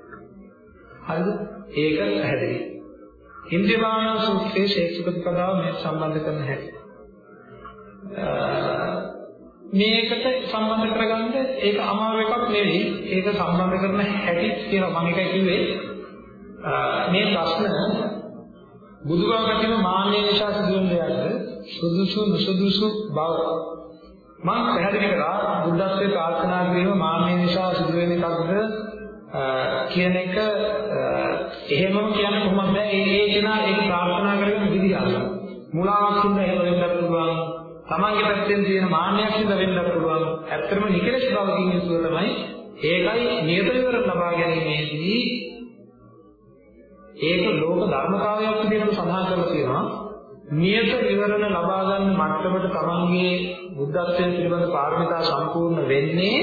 හරිද? ඒක පැහැදිලි. ඉන්ද්‍රිය භාවනා සූත්‍රයේ ශේක්ෂ ප්‍රතිපදාව මේ සම්බන්ධ කරන හැටි. මේකට සම්බන්ධ කරගන්න ඒක අමාරු එකක් නෙවෙයි. ඒක සම්බන්ධ කරන හැටි කියලා මම එකයි කිව්වේ. මේ ප්‍රශ්න බුදුබව කියන මාන්නේ නිසා සිදුවන දෙයක්ද සුදුසු නුසුදුසු බව. මම පැහැදිලි කරා බුද්ධත්වයේ ප්‍රාර්ථනා කිරීම මාන්නේ නිසා සිදුවෙන එකක්ද? කියන එක එහෙමම කියන්න කොහොමද? බෑ ඒ ඒ කෙනා ඒක ප්‍රාර්ථනා කරගෙන විදිහ අරගෙන මුලාවක් හින්දා එහෙම වෙන්නත් පුළුවන්. තමන්ගේ පැත්තෙන් තියෙන මාන්නයක් හින්දා වෙන්නත් පුළුවන්. ඇත්තටම නිකලස් බවකින් යුතුව තමයි ඒකයි නියත විවර ලබා ගැනීමේදී ඒක ලෝක ධර්මතාවයක් විදිහට සඳහන් කරලා තියෙනවා. නියත විවරණ ලබා ගන්න මට්ටමට තමන්ගේ බුද්ධත්වයෙන් පිළිබඳ පාරමිතා සම්පූර්ණ වෙන්නේ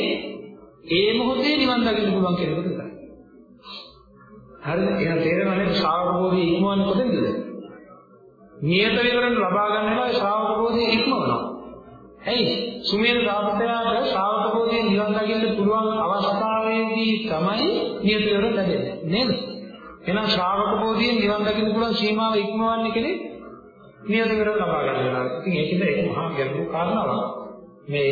ඒ මොහොතේ නිවන් දකින්න පුළුවන් කෙනෙකුට විතරයි. හරිද? එහෙනම් තේරෙනවද නේද ශ්‍රාවක බෝධිය ඉක්මවන්නේ කොතෙන්ද? නියත විවරණ ලබා ගන්න වෙලාවේ ශ්‍රාවක බෝධිය ඉක්මවනවා. ඇයි? සුමේන දාපතයාට ශ්‍රාවක බෝධිය නිවන් දකින්න පුළුවන් අවස්ථාවේදී තමයි නියත විවරණ ලැබෙන්නේ. නේද? එහෙනම් ශ්‍රාවක බෝධිය නිවන් දකින්න පුළුවන් සීමාව ඉක්මවන්නේ කෙනෙක් නියත කර ලබා ගන්න වෙනවා. ඉතින් ඒකද ඒක මහා ගැඹුරු කාරණාවක්. මේ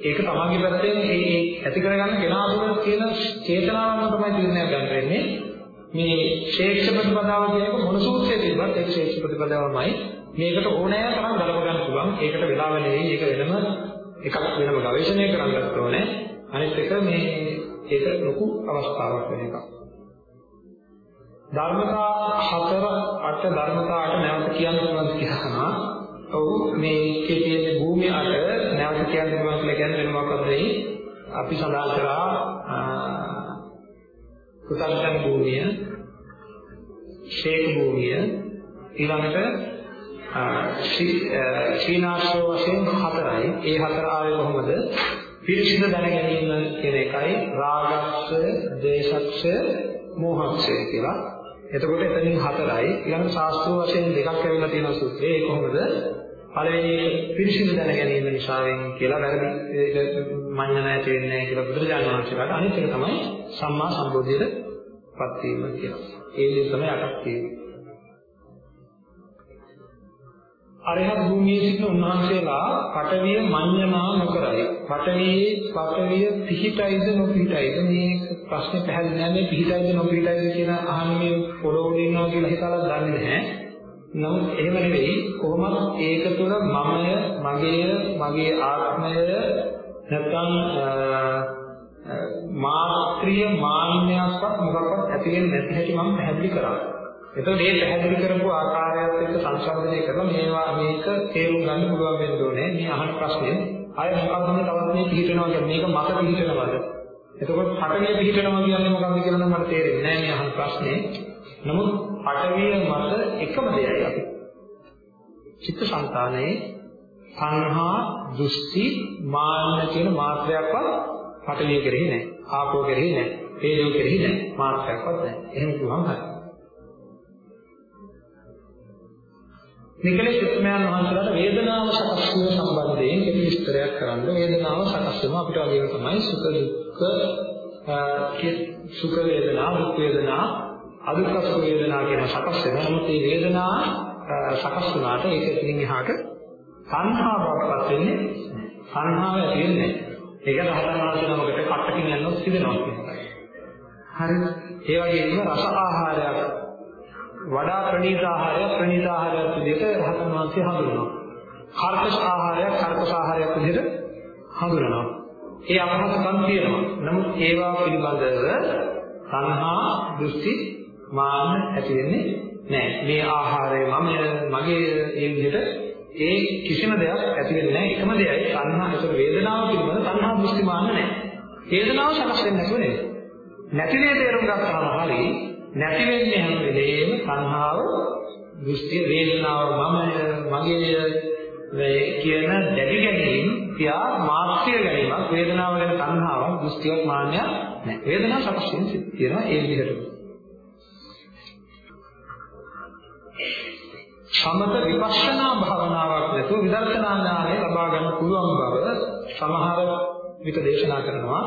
ඒක තමන්ගේ පැත්තෙන් ඒ ඒ ඇති කරගන්න කෙනා තුළ තියෙන චේතනාවෙන් තමයි තීරණයක් ගන්න වෙන්නේ. මේ ශේක්ෂ ප්‍රතිපදාව කියන එක මොන සූත්‍රයේ තිබ්බත් ඒක ශේක්ෂ ප්‍රතිපදාවමයි. මේකට ඕනෑ තරම් ගලප ගන්න පුළුවන්. ඒකට වෙලාව නෙවෙයි. ඒක වෙනම එකක් වෙනම ගවේෂණය කරන්නත් ඕනේ. අනිත් එක මේ ඒක ලොකු අවස්ථාවක් වෙන එකක්. ධර්මතා හතර අට ධර්මතා අට නැවත කියන්න පුළුවන් කියලා ඔව් මේකේ තියෙන භූමිය අට නැවත කියන්න පුළුවන් කියලා කියන්නේ වෙන මොකක්ද වෙයි අපි සඳහන් කරා කුසලයන් භූමිය ශේක භූමිය ඊළඟට ශ්‍රීනාශ්‍රව වශයෙන් හතරයි. ඒ හතර ආවේ කොහොමද? පිරිසිදු දැන ගැනීම කියන එකයි රාගක්ෂය, දේශක්ෂය, මෝහක්ෂය කියලා. එතකොට එතනින් හතරයි ඊළඟ ශාස්ත්‍රීය වශයෙන් දෙකක් ඇවිල්ලා තියෙන සූත්‍රය ඒ කොහොමද පළවෙනි පිරිසිදු දැන ගැනීම නිසාවෙන් කියලා වැරදි ඒක මඤ්ඤණ ඇති වෙන්නේ නැහැ කියලා බුදුරජාණන් වහන්සේලාට අනිත් එක තමයි සම්මා සම්බෝධියටපත් වීම කියලා. ඒ දේ තමයි අටක් තියෙන්නේ. අරහත් භූමියේ සිටින උන්වහන්සේලා පඨවිය මඤ්ඤමා නොකරයි. පඨවියේ පඨවිය පිහිටයිද නොපිහිටයිද මේ ප්‍රශ්නේ පැහැදිලි නැහැ මේ පිහිටයිද නොපිහිටයිද කියන අහන්නේ පොළොවේ ඉන්නවා කියලා හිතලා දන්නේ නැහැ. නමුත් එහෙම නෙවෙයි කොහොමද ඒක තුළ මමය, මගේය, මගේ ආත්මය නැත්නම් මාත්‍රිය මාන්නයක්වත් මොකක්වත් ඇති වෙන්නේ නැති හැටි මම පැහැදිලි කරා. එතකොට මේ පැහැදිලි කරපු ආකාරයත් එක්ක සංසන්දනය කරලා මේවා මේක තේරුම් ගන්න පුළුවන් වෙන්න ඕනේ. මේ අහන ප්‍රශ්නේ අය මොකක්ද මේ තවත් මේ පිළිහිටනවා කියන්නේ මේක මත පිළිහිටනවද? එතකොට පටවිය පිළිහිටනවා කියන්නේ මොකක්ද කියලා නම් මට තේරෙන්නේ නැහැ මේ අහන ප්‍රශ්නේ. නමුත් පටවිය මත එකම දෙයයි අපි. චිත්තසංතානයේ සංහා දෘෂ්ටි මාන්න කියන මාත්‍රයක්වත් පටවිය කෙරෙහි නැහැ. ආපෝ කෙරෙහි නැහැ. තේජෝ කෙරෙහි නැහැ. මාත්‍රයක්වත් නැහැ. එහෙම කිව්වම හරියි. නිකලේ සුත්‍රමයන් වහන්සේලාට වේදනාව සකස් වීම සම්බන්ධයෙන් විස්තරයක් කරන්න. වේදනාව සකස් වෙනවා අපිට වගේම තමයි සුඛ දුක්ඛ සුඛ වේදනා, දුක් වේදනා, අදුක්ඛ වේදනා කියන සකස් වෙනවා. නමුත් මේ වේදනා සකස් වුණාට ඒක එතනින් එහාට සංහාවක්වත් වෙන්නේ සංහාව ඇති වෙන්නේ නැහැ. ඒක රහතන් වහන්සේ නමකට කට්ටකින් යනොත් සිදෙනවා කියන්නේ. හරිද? ඒ වගේම රස ආහාරයක් වඩා ප්‍රණීත ආහාරයක් ප්‍රණීත ආහාරයක් විදිහට රහතන් වහන්සේ හඳුනනවා. කර්කශ ආහාරයක් කර්කශ ආහාරයක් විදිහට හඳුනනවා. ඒ අපහසුකම් තියෙනවා. නමුත් ඒවා පිළිබඳව සංහා දෘෂ්ටි මාන්න ඇති වෙන්නේ නැහැ. මේ ආහාරය මම මගේ ඒ විදිහට ඒ කිසිම දෙයක් ඇති වෙන්නේ නැහැ. එකම දෙයයි සංහා ඒක වේදනාව පිළිබඳ සංහා දෘෂ්ටි මාන්න නැහැ. වේදනාව සකස් වෙන්නේ නැතුව නෙවෙයි. නැති දේ තේරුම් ගත්තාම හරියි නැති වෙන්නේ හැම වෙලේම සංහාව දෘෂ්ටි වේදනාව මම මගේ මේ කියන දැඩි ගැනීම තියා මාත්‍ය ගැනීමක් වේදනාව ගැන සංහාවක් දෘෂ්ටියක් මාන්නයක් නැහැ. වේදනාව සකස් වෙන සිත් තියෙනවා ඒ විදිහට. සමත විපස්සනා භාවනාවක් නැතුව විදර්ශනා ඥානය ලබා ගන්න පුළුවන් බව සමහර විට දේශනා කරනවා.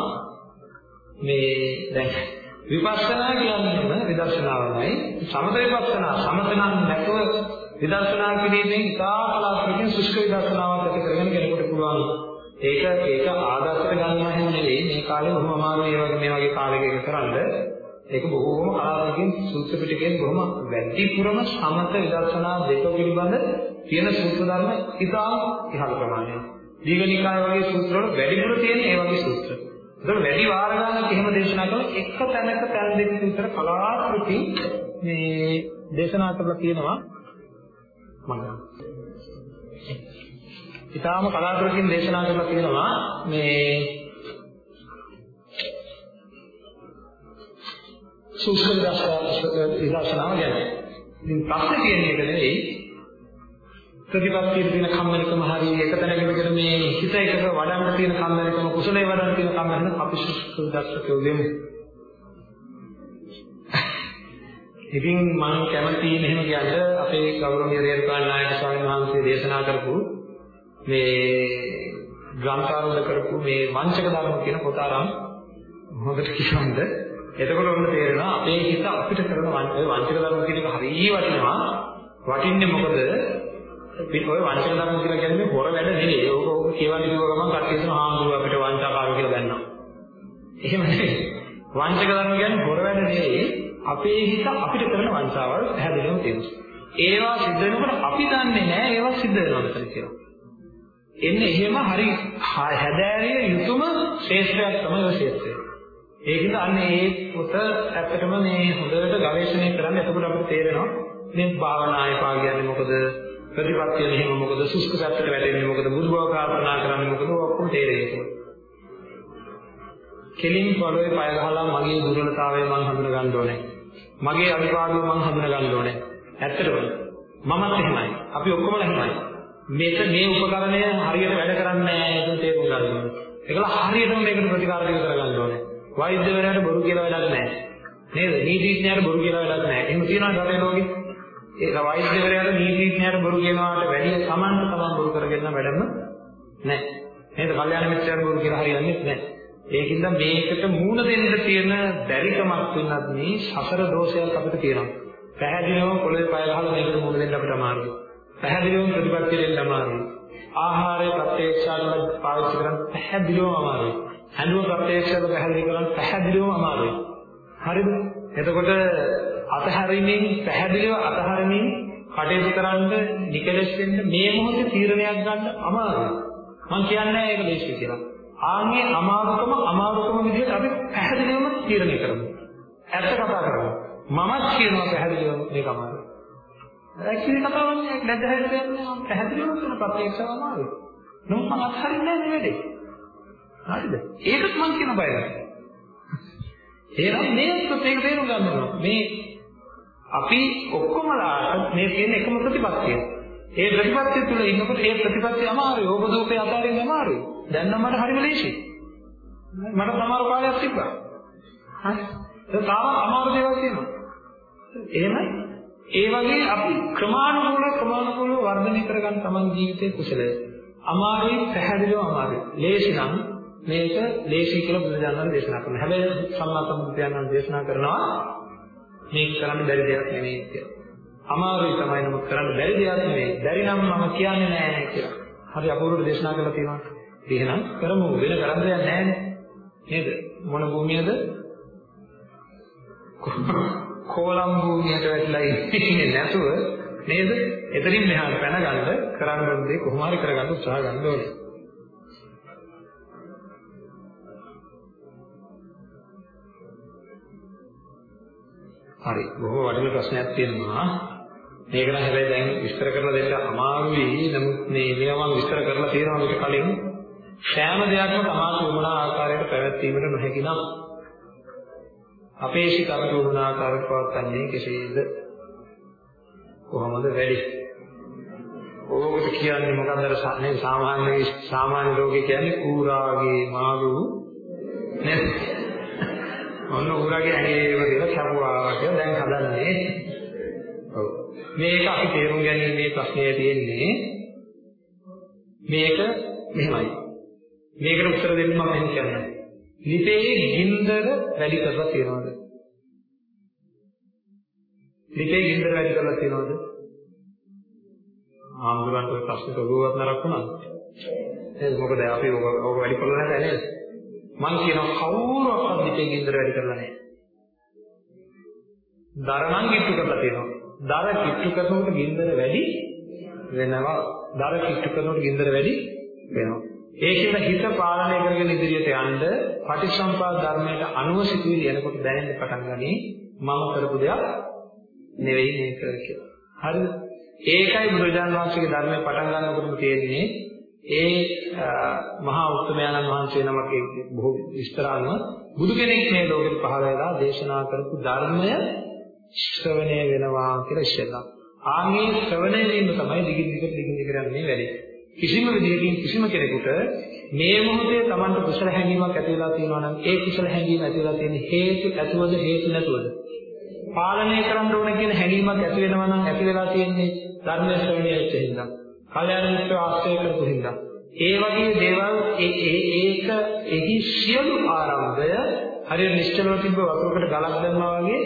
මේ දැන් විපස්සනා කියන්නේම විදර්ශනාවමයි සමත විපස්සනා සමතනම් නැතුව විදර්ශනා කිරීමෙන් ඉතා කලාත්මකව සුෂ්ක විදර්ශනාවක් ඇති කරගෙන කෙනෙකුට පුළුවන් ඒක ඒක ආදර්ශයට ගන්නවා හැම නෙවෙයි මේ කාලේ බොහොම අමාරු මේ වගේ මේ වගේ කාලයක එක කරන්ද ඒක බොහෝම කලාත්මකයෙන් සූත්‍ර පිටකයෙන් බොහොම වැඩිපුරම සමත විදර්ශනා දෙක පිළිබඳ තියෙන සූත්‍ර ධර්ම ඉතා ඉහළ ප්‍රමාණයක්. දීඝනිකාය වගේ සූත්‍ර වල වැඩිපුර තියෙන ඒ වගේ සූත්‍ර. ඒක වැඩි වාර ගණනක් එහෙම දේශනා කළොත් එක තැනක තැන් දෙක විතර කලාත්මකයෙන් මේ දේශනා කරලා තියෙනවා මම ඊටාම කලාතුරකින් දේශනා කරලා තියෙනවා මේ සූක්ෂම විදර්ශනාව ගැන. ඉතින් ප්‍රශ්නේ තියෙන්නේ ඒක නෙවෙයි ප්‍රතිපත්තියේ තියෙන කම්මැලිකම හරිය එක තැනක විතර මේ හිත එකක වඩන්න තියෙන කම්මැලිකම කුසලයේ වඩන්න තියෙන කම්මැලිකම අපි සුසුකු දර්ශකයෝ දෙමු. ඉතින් මම කැමතියි මෙහෙම කියන්න. අපේ ගෞරවනීය රේරුකාණ නායක ස්වාමීන් වහන්සේ දේශනා කරපු මේ ග්‍රන්ථාරූඪ කරපු මේ වංචක ධර්ම කියන පොත අරන් හොඳට කියනද එතකොට ඔන්න තේරෙනවා අපේ හිත අපිට කරන වංචක ධර්ම කියන එක හරිය වටිනවා වටින්නේ මොකද? අපි ඔය වංචක ධර්ම කියලා කියන්නේ හොර වැඩ නෙවෙයි. ඕක ඕක කියවන්න කිව්ව ගමන් කට්ටිය හිතන ආම්දුර අපිට වංචකාරෝ කියලා දැන්නා. එහෙම නෙවෙයි. වංචක ධර්ම කියන්නේ හොර වැඩ නෙවෙයි. අපේ හිත අපිට කරන වංචාවල් පැහැදිලිවම තියෙනවා. ඒවා සිද්ධ වෙනකොට අපි දන්නේ නැහැ ඒවා සිද්ධ වෙනවා මෙතන කියලා. එන්නේ එහෙම හරි හැදෑරිය යුතුම ශේෂ්ත්‍රයක් තමයි ඔය ශේෂ්ත්‍රය. ඒකින්ද අන්න ඒ පොත ඇත්තටම මේ හොඳට ගවේෂණය කරන්න එතකොට අපිට තේරෙනවා මේ භාවනායපා කියන්නේ මොකද ප්‍රතිපත්තිය මෙහෙම මොකද සුස්ක පැත්තට වැටෙන්නේ මොකද බුදු බව ප්‍රාර්ථනා කරන්නේ මොකද ඔක්කොම තේරෙන්නේ. කෙලින් පොළොවේ පය ගහලා මගේ දුර්වලතාවය මම හඳුන ගන්න ඕනේ. මගේ අනිවාර්යව මම හඳුන ගන්න ඕනේ. ඇත්තටම මමත් එහෙමයි. අපි ඔක්කොමලා එහෙමයි. මේක මේ උපකරණය හරියට වැඩ කරන්නේ නැහැ ඒක තේරුම් ගන්න ඕනේ. ඒකල හරියටම මේකට ප්‍රතිකාර දෙක කරගන්න ඕනේ. වෛද්‍යවරයාට බොරු කියලා වැඩක් නැහැ. නේද? නීතිඥයාට බොරු කියලා වැඩක් නැහැ. එහෙම තියනවා රටේ ලෝකෙ. ඒක වෛද්‍යවරයාට නීතිඥයාට බොරු කියනවාට වැඩිය සමන්ත තමන් බොරු කරගෙන වැඩම නැහැ. නේද? කල්යාණ මිත්‍රයන් බොරු කියලා හරියන්නේ නැහැ. ඒකින්ද මේකට මූණ දෙන්න තියෙන බැරිකමක් වෙනත් මේ සසර දෝෂයක් අපිට තියෙනවා. පැහැදිලිවම පොළවේ පය ගහලා මේකට මූණ දෙන්න අපිට අමාරුයි. පැහැදිලිවම ප්‍රතිපත්ති දෙන්න අමාරුයි. ආහාරය ප්‍රත්‍යක්ෂාවල පාවිච්චි කරන් පැහැදිලිවම අමාරුයි. හැඬුව ප්‍රත්‍යක්ෂව පැහැදිලි කරන් පැහැදිලිවම අමාරුයි. හරිද? එතකොට අතහැරීමෙන් පැහැදිලිව අතහරිමින් කටයුතු කරන්න නිකලස් වෙන්න මේ මොහොතේ තීරණයක් ගන්න අමාරුයි. මම කියන්නේ ඒක ලේසි කියලා. ආන්ගේ අමාරුකම අමාරුකම විදිහට අපි පැහැදිලිවම තීරණය කරමු. ඇත්ත කතා කරමු. මමත් කියනවා පැහැදිලිවම මේක අමාරුයි. ඇක්චුලි කතාවක් නෑ නැද්ද හැදෙන්නේ පැහැදිලිවම කියන ප්‍රත්‍යක්ෂව අමාරුයි. නෝ මම අත්හරින්නේ නෑ මේ වැඩේ. හරිද? ඒකත් මම කියන බය නැහැ. එහෙනම් මේකත් ඒක තේරුම් ගන්න ඕන. මේ අපි ඔක්කොමලාට මේ තියෙන එකම ප්‍රතිපත්තිය. ඒ ප්‍රතිපත්තිය තුළ ඉන්නකොට ඒ ප්‍රතිපත්තිය අමාරුයි. ඕක දෝපේ අතාරින්න අමාරුයි. දැන් නම් මට හරිම ලේසියි. මට සමහර කාලයක් තිබ්බා. හරි. ඒක තාම අමාරු දේවල් තියෙනවා. එහෙමයි. ඒ වගේ අපි ක්‍රමානුකූල ක්‍රමානුකූලව වර්ධනය කරගන්න තමන් ජීවිතේ කුසලය. අමාරුයි පැහැදිලිව අමාරුයි. ලේසි නම් මේක ලේසි කියලා බුදුදහම දේශනා කරනවා. හැබැයි සම්මා සම්බුද්ධයන්න් දේශනා කරනවා මේක කරන්න බැරි දෙයක් නෙමෙයි කියලා. අමාරුයි තමයි නමුත් කරන්න බැරි දෙයක් නෙමෙයි. බැරි නම් මම කියන්නේ නෑ කියලා. හරි අපූර්ව දේශනා කරලා තියෙනවා. එහෙනම් කරමු වෙන කරන්න දෙයක් නෑනේ. නේද? මොන භූමියද? කෝලම් භූමියට වැටලා ඉන්නේ නැතුව නේද? එතනින් මෙහාට පැනගන්න කරන්න ඕන දේ කොහොම හරි කරගන්න උත්සාහ ගන්න ඕනේ. හරි. බොහෝ වටින ප්‍රශ්නයක් තියෙනවා. මේක නම් හැබැයි දැන් විස්තර කරලා දෙන්න අමාරුයි. නමුත් මේ මේවා මම විස්තර කරලා තියෙනවා මේක කලින්. සෑම දෙයක්ම තමාට උමන ආකාරයට පැවැත්වීමට නොහැකි නම් අපේ සිත අපට උමන ආකාරයට පවත්න්නේ කෙසේද? කොහොමද වැඩි? ඕකට කියන්නේ මොකක්ද අර සාමාන්‍ය සාමාන්‍ය ලෝකේ කියන්නේ කූරාගේ මාළු නේද? ඔන්න උරගේ ඇඟේම දෙන කැපුවා කියලා දැන් හදන්නේ. ඔව්. මේක අපි තේරුම් ගැනීමේ ප්‍රශ්නය තියෙන්නේ මේක මෙහෙමයි. මේකට උත්තර දෙන්න මම එහෙම කියන්නේ. ලිපේ ගින්දර වැඩි කරලා තියනවද? ලිපේ ගින්දර වැඩි කරලා තියනවද? ආම්දුරන්ට ප්‍රශ්න කරුවත් නරක වුණා. එහෙනම් මොකද අපි ඔක වැඩි කරලා නැහැ නේද? මං කියනවා කවුරුවක්වත් ලිපේ ගින්දර වැඩි කරලා නැහැ. දරණම් කිට්ටු කරලා තියෙනවා. දර කිට්ටු කරනකොට ගින්දර වැඩි වෙනවා. දර කිට්ටු කරනකොට ගින්දර වැඩි වෙනවා. ඒකෙන් හිත පාලනය කරගෙන ඉදිරියට යන්න පටිච්චසමුපාද ධර්මයට අනුව සිටින එනකොට දැනෙන්න පටන් ගනී මම කරපු දෙයක් නෙවෙයි මේක කියලා. හරිද? ඒකයි බුදුරජාණන් වහන්සේගේ ධර්මය පටන් ගන්නකොටම තේරෙන්නේ ඒ මහා උත්තමයන්න් වහන්සේ නමක් බොහෝ විස්තරාන බුදු කෙනෙක් මේ ලෝකෙට පහළ වෙලා දේශනා කරපු ධර්මය ශ්‍රවණය වෙනවා කියලා ඉස්සෙල්ලා. ආන්ගේ ශ්‍රවණය වීම තමයි දිගින් දිගට දිගින් දිගට යන්නේ වැඩි. කිසිම විදිහකින් කිසිම කෙනෙකුට මේ මොහොතේ Tamanට කුසල හැඟීමක් ඇති වෙලා තියෙනවා නම් ඒ කුසල හැඟීම ඇති වෙලා තියෙන හේතු ඇතුවද හේතු නැතුවද පාලනය කරන්න ඕන කියන හැඟීමක් ඇති වෙනවා නම් ඇති වෙලා තියෙන්නේ ධර්ම ශ්‍රවණය වෙච්ච හින්දා. කල්යාණ මිත්‍ර ආශ්‍රය කරපු හින්දා. ඒ වගේ දේවල් ඒක එහි සියලු ආරම්භය හරියට නිශ්චලව තිබ්බ වතුරකට ගලක් දැම්මා වගේ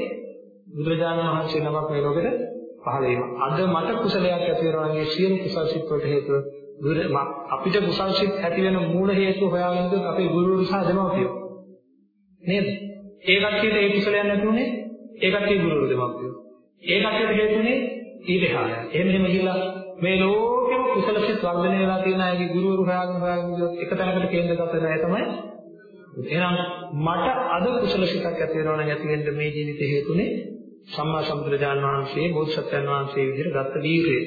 බුදුරජාණන් වහන්සේ නමක් මේ ලෝකෙට පහළ වීම. අද මට කුසලයක් ඇති වෙනවා නම් ඒ සියලු කුසල් සිත් වලට හේතුව අපිට කුසල් සිත් ඇති වෙන මූල හේතුව හොයාගෙන ඉඳන් අපේ ගුරුවරු සහ දෙමව්පියෝ. නේද? ඒ කට්ටියට ඒ කුසලයක් නැතුනේ ඒ කට්ටිය ගුරුවරු දෙමව්පියෝ. ඒ කට්ටියට හේතුනේ ඊටහාය. එහෙම එහෙම ගිහිල්ලා මේ ලෝකෙම කුසල සිත් වර්ධනය වෙලා තියෙන අයගේ ගුරුවරු හොයාගෙන හොයාගෙන ගියොත් එක තැනකට කේන්ද්‍රගත වෙන අය තමයි. එහෙනම් මට අද කුසල සිතක් ඇති වෙනවා නම් ඇති වෙන්න මේ ජීවිතේ හේතුනේ සම්මා සම්බුදුරජාන් වහන්සේ බෝධිසත්වයන් වහන්සේ විදිහට ගත්ත වීර්යය.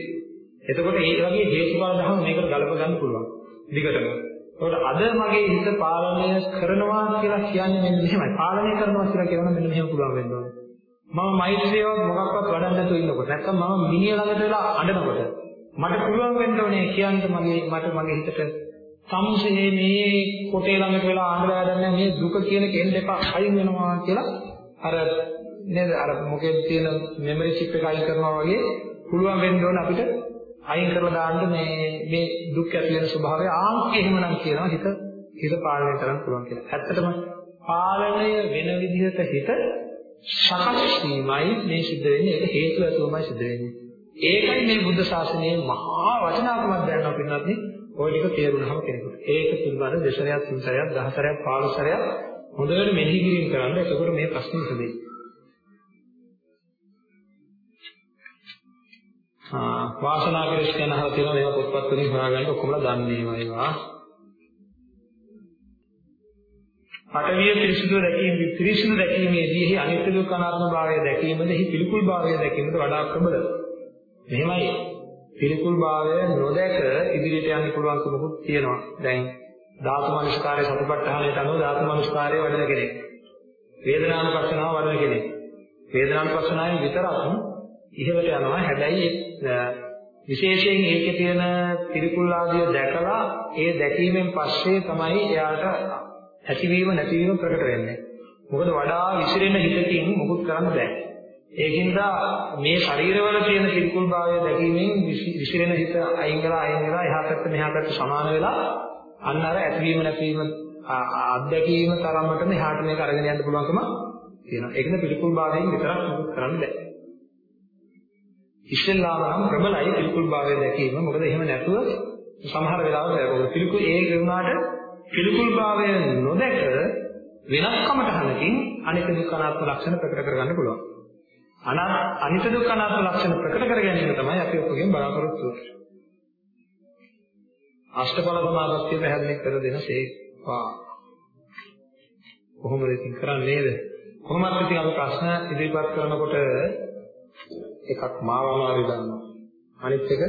එතකොට ඒ වගේ හේතුඵල ධර්ම මේකට ගලප ගන්න පුළුවන්. දිගටම. ඒකට අද මගේ හිත පාලනය කරනවා කියලා කියන්නේ මෙන්න මෙහෙමයි. පාලනය කරනවා කියලා කියනවා මෙන්න මෙහෙම පුළුවන් වෙන්න ඕනේ. මම මෛත්‍රියවත් මොකක්වත් වඩන්න නැතුව ඉන්නකොට නැත්නම් මම මිනිහ ළඟට වෙලා අඬනකොට මට පුළුවන් වෙන්න ඕනේ කියන්න මගේ මට මගේ හිතට සංශයේ මේ කොටේ ළඟට වෙලා අඬලා වැඩන්නේ මේ දුක කියන කෙන් දෙක අයින් වෙනවා කියලා අර නේද අර මොකෙද තියෙන මෙමරි චිප් එක අයින් කරනවා වගේ පුළුවන් වෙන්න ඕන අපිට අයින් කරලා දාන්න මේ මේ දුක් ඇති වෙන ස්වභාවය ආන්ක එහෙමනම් කියනවා හිත හිත පාලනය කරන්න පුළුවන් කියලා. ඇත්තටම පාලනය වෙන විදිහට හිත සකස් වීමයි මේ සිද්ධ වෙන්නේ. ඒක හේතු ඇතුවමයි සිද්ධ වෙන්නේ. ඒකයි මේ බුද්ධ ශාසනයේ මහා වටිනාකමක් දැනනවා පින්නත් නේ. ඔය ටික තේරුණාම කෙනෙකුට. ඒක පිළිබඳ දෙසරයක් තුන්සරයක් දහසරයක් පාළොස්වරයක් හොඳට මෙනෙහි කිරීම කරන්න. එතකොට මේ ප්‍රශ්නේ විසඳෙයි. වාසනා කෙලස් ගැන අහලා තියෙනවා මේවා පොත්පත් වලින් හොයාගන්න ඔක්කොමලා දන්නේ ඒවා. පටවිය පිරිසුදු දැකීම පිරිසුදු දැකීමේදී එහි අනිත්‍ය දුක්ඛ අනාත්ම භාවය දැකීමද එහි පිළිකුල් භාවය දැකීමද වඩා ප්‍රබල. මෙහෙමයි. පිළිකුල් භාවය නොදැක ඉදිරියට යන්න පුළුවන්කමකුත් තියෙනවා. දැන් ධාතු මනස්කාරය සතිපට්ඨානයට අනුව ධාතු මනස්කාරය වඩන කෙනෙක්. වේදනානුපස්සනාව වඩන කෙනෙක්. වේදනානුපස්සනාවෙන් විතරක් ඉහළට යනවා. හැබැයි විශේෂයෙන් ඒකේ තියෙන පිළිකුල් ආදිය දැකලා ඒ දැකීමෙන් පස්සේ තමයි එයාට ඇතිවීම නැතිවීම ප්‍රකට වෙන්නේ. මොකද වඩා විසිරෙන හිතකින් මුකුත් කරන්න බෑ. ඒකින්ද මේ ශරීරවල තියෙන පිළිකුල් භාවය දැකීමෙන් විසිරෙන හිත අයින් කරලා අයින් කරලා එහා පැත්ත මෙහා පැත්ත සමාන වෙලා අන්න අර ඇතිවීම නැතිවීම අත්දැකීම තරමටම එහාට මේක අරගෙන යන්න පුළුවන්කම තියෙනවා. ඒකද පිළිකුල් භාවයෙන් විතරක් මුකුත් කරන්න බෑ. ඉස්සෙල්ලාම නම් ප්‍රබලයි පිළිකුල් භාවය දැකීම. මොකද එහෙම නැතුව සමහර වෙලාවට මොකද පිළිකුල් ඒ වුණාට පිළිකුල් භාවය නොදැක වෙනස්කමට හනකින් අනිත්‍ය දුක්ඛ අනාත්ම ලක්ෂණ ප්‍රකට කරගන්න පුළුවන්. අනා අනිත්‍ය දුක්ඛ අනාත්ම ලක්ෂණ ප්‍රකට කර ගැනීම තමයි අපි ඔකගෙන් බලාපොරොත්තු වෙන්නේ. අෂ්ටඵල සමාපත්තිය පැහැදිලි කර දෙන සේවා. කොහොමද ඉතින් කරන්නේ නේද? කොහොමද ඉතින් අපි ප්‍රශ්න ඉදිරිපත් කරනකොට එකක් මාව අමාරු ගන්නවා. අනිත් එක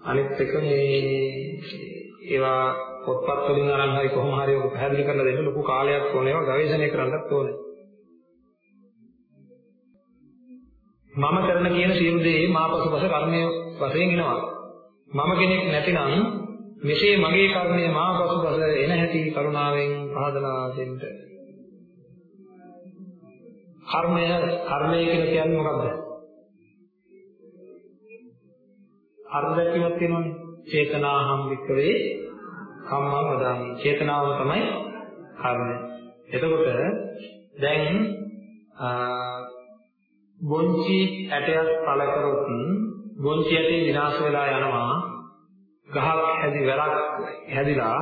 අනිත් එක මේ ඒවා පොත්පත් වලින් අරන් හරි කොහොම හරි ඔක පැහැදිලි කරලා දෙන්න ලොකු කාලයක් ඕනේ ඒවා ගවේෂණය කරන්නත් ඕනේ. මම කරන කියන සියලු දේ මා පසුපස කර්මය වශයෙන් එනවා. මම කෙනෙක් නැතිනම් මෙසේ මගේ කර්මය මා පසුපස එන හැටි කරුණාවෙන් පහදලා දෙන්න. කර්මය කර්මය කියලා කියන්නේ මොකක්ද? අර්ධකයක් තියෙනවනේ. චේතනාහම් වික්‍රේ කම්මං වදාමි. චේතනාව තමයි කර්මය. එතකොට දැන් ආ බොන්චි ඇටයක් පළ කරොත් බොන්චි ඇටේ විනාශ වෙලා යනවා. ගහක් හැදි වැලක් හැදිලා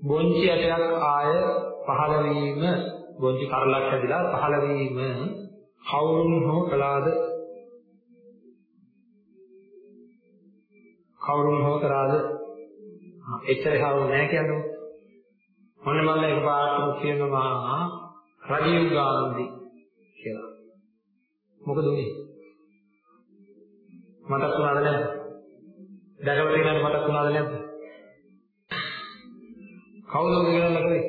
බොන්චි ඇටයක් ආය පහළ වීම බොන්චි කරලක් හැදිලා පහළ වීම කවුරුන් හෝ කළාද? කවුරුන් හෝ කරාද? එච්චර හවු නැහැ කියන්නේ. මොන මම එකපාරටම කියනවා රජීව් ගාන්ධි. කියලා මොකද උනේ? මතක් වුණාද නැද්ද? දැකලා තියෙනවද මතක් වුණාද නැද්ද? කවුද ඔබ කියලා කරේ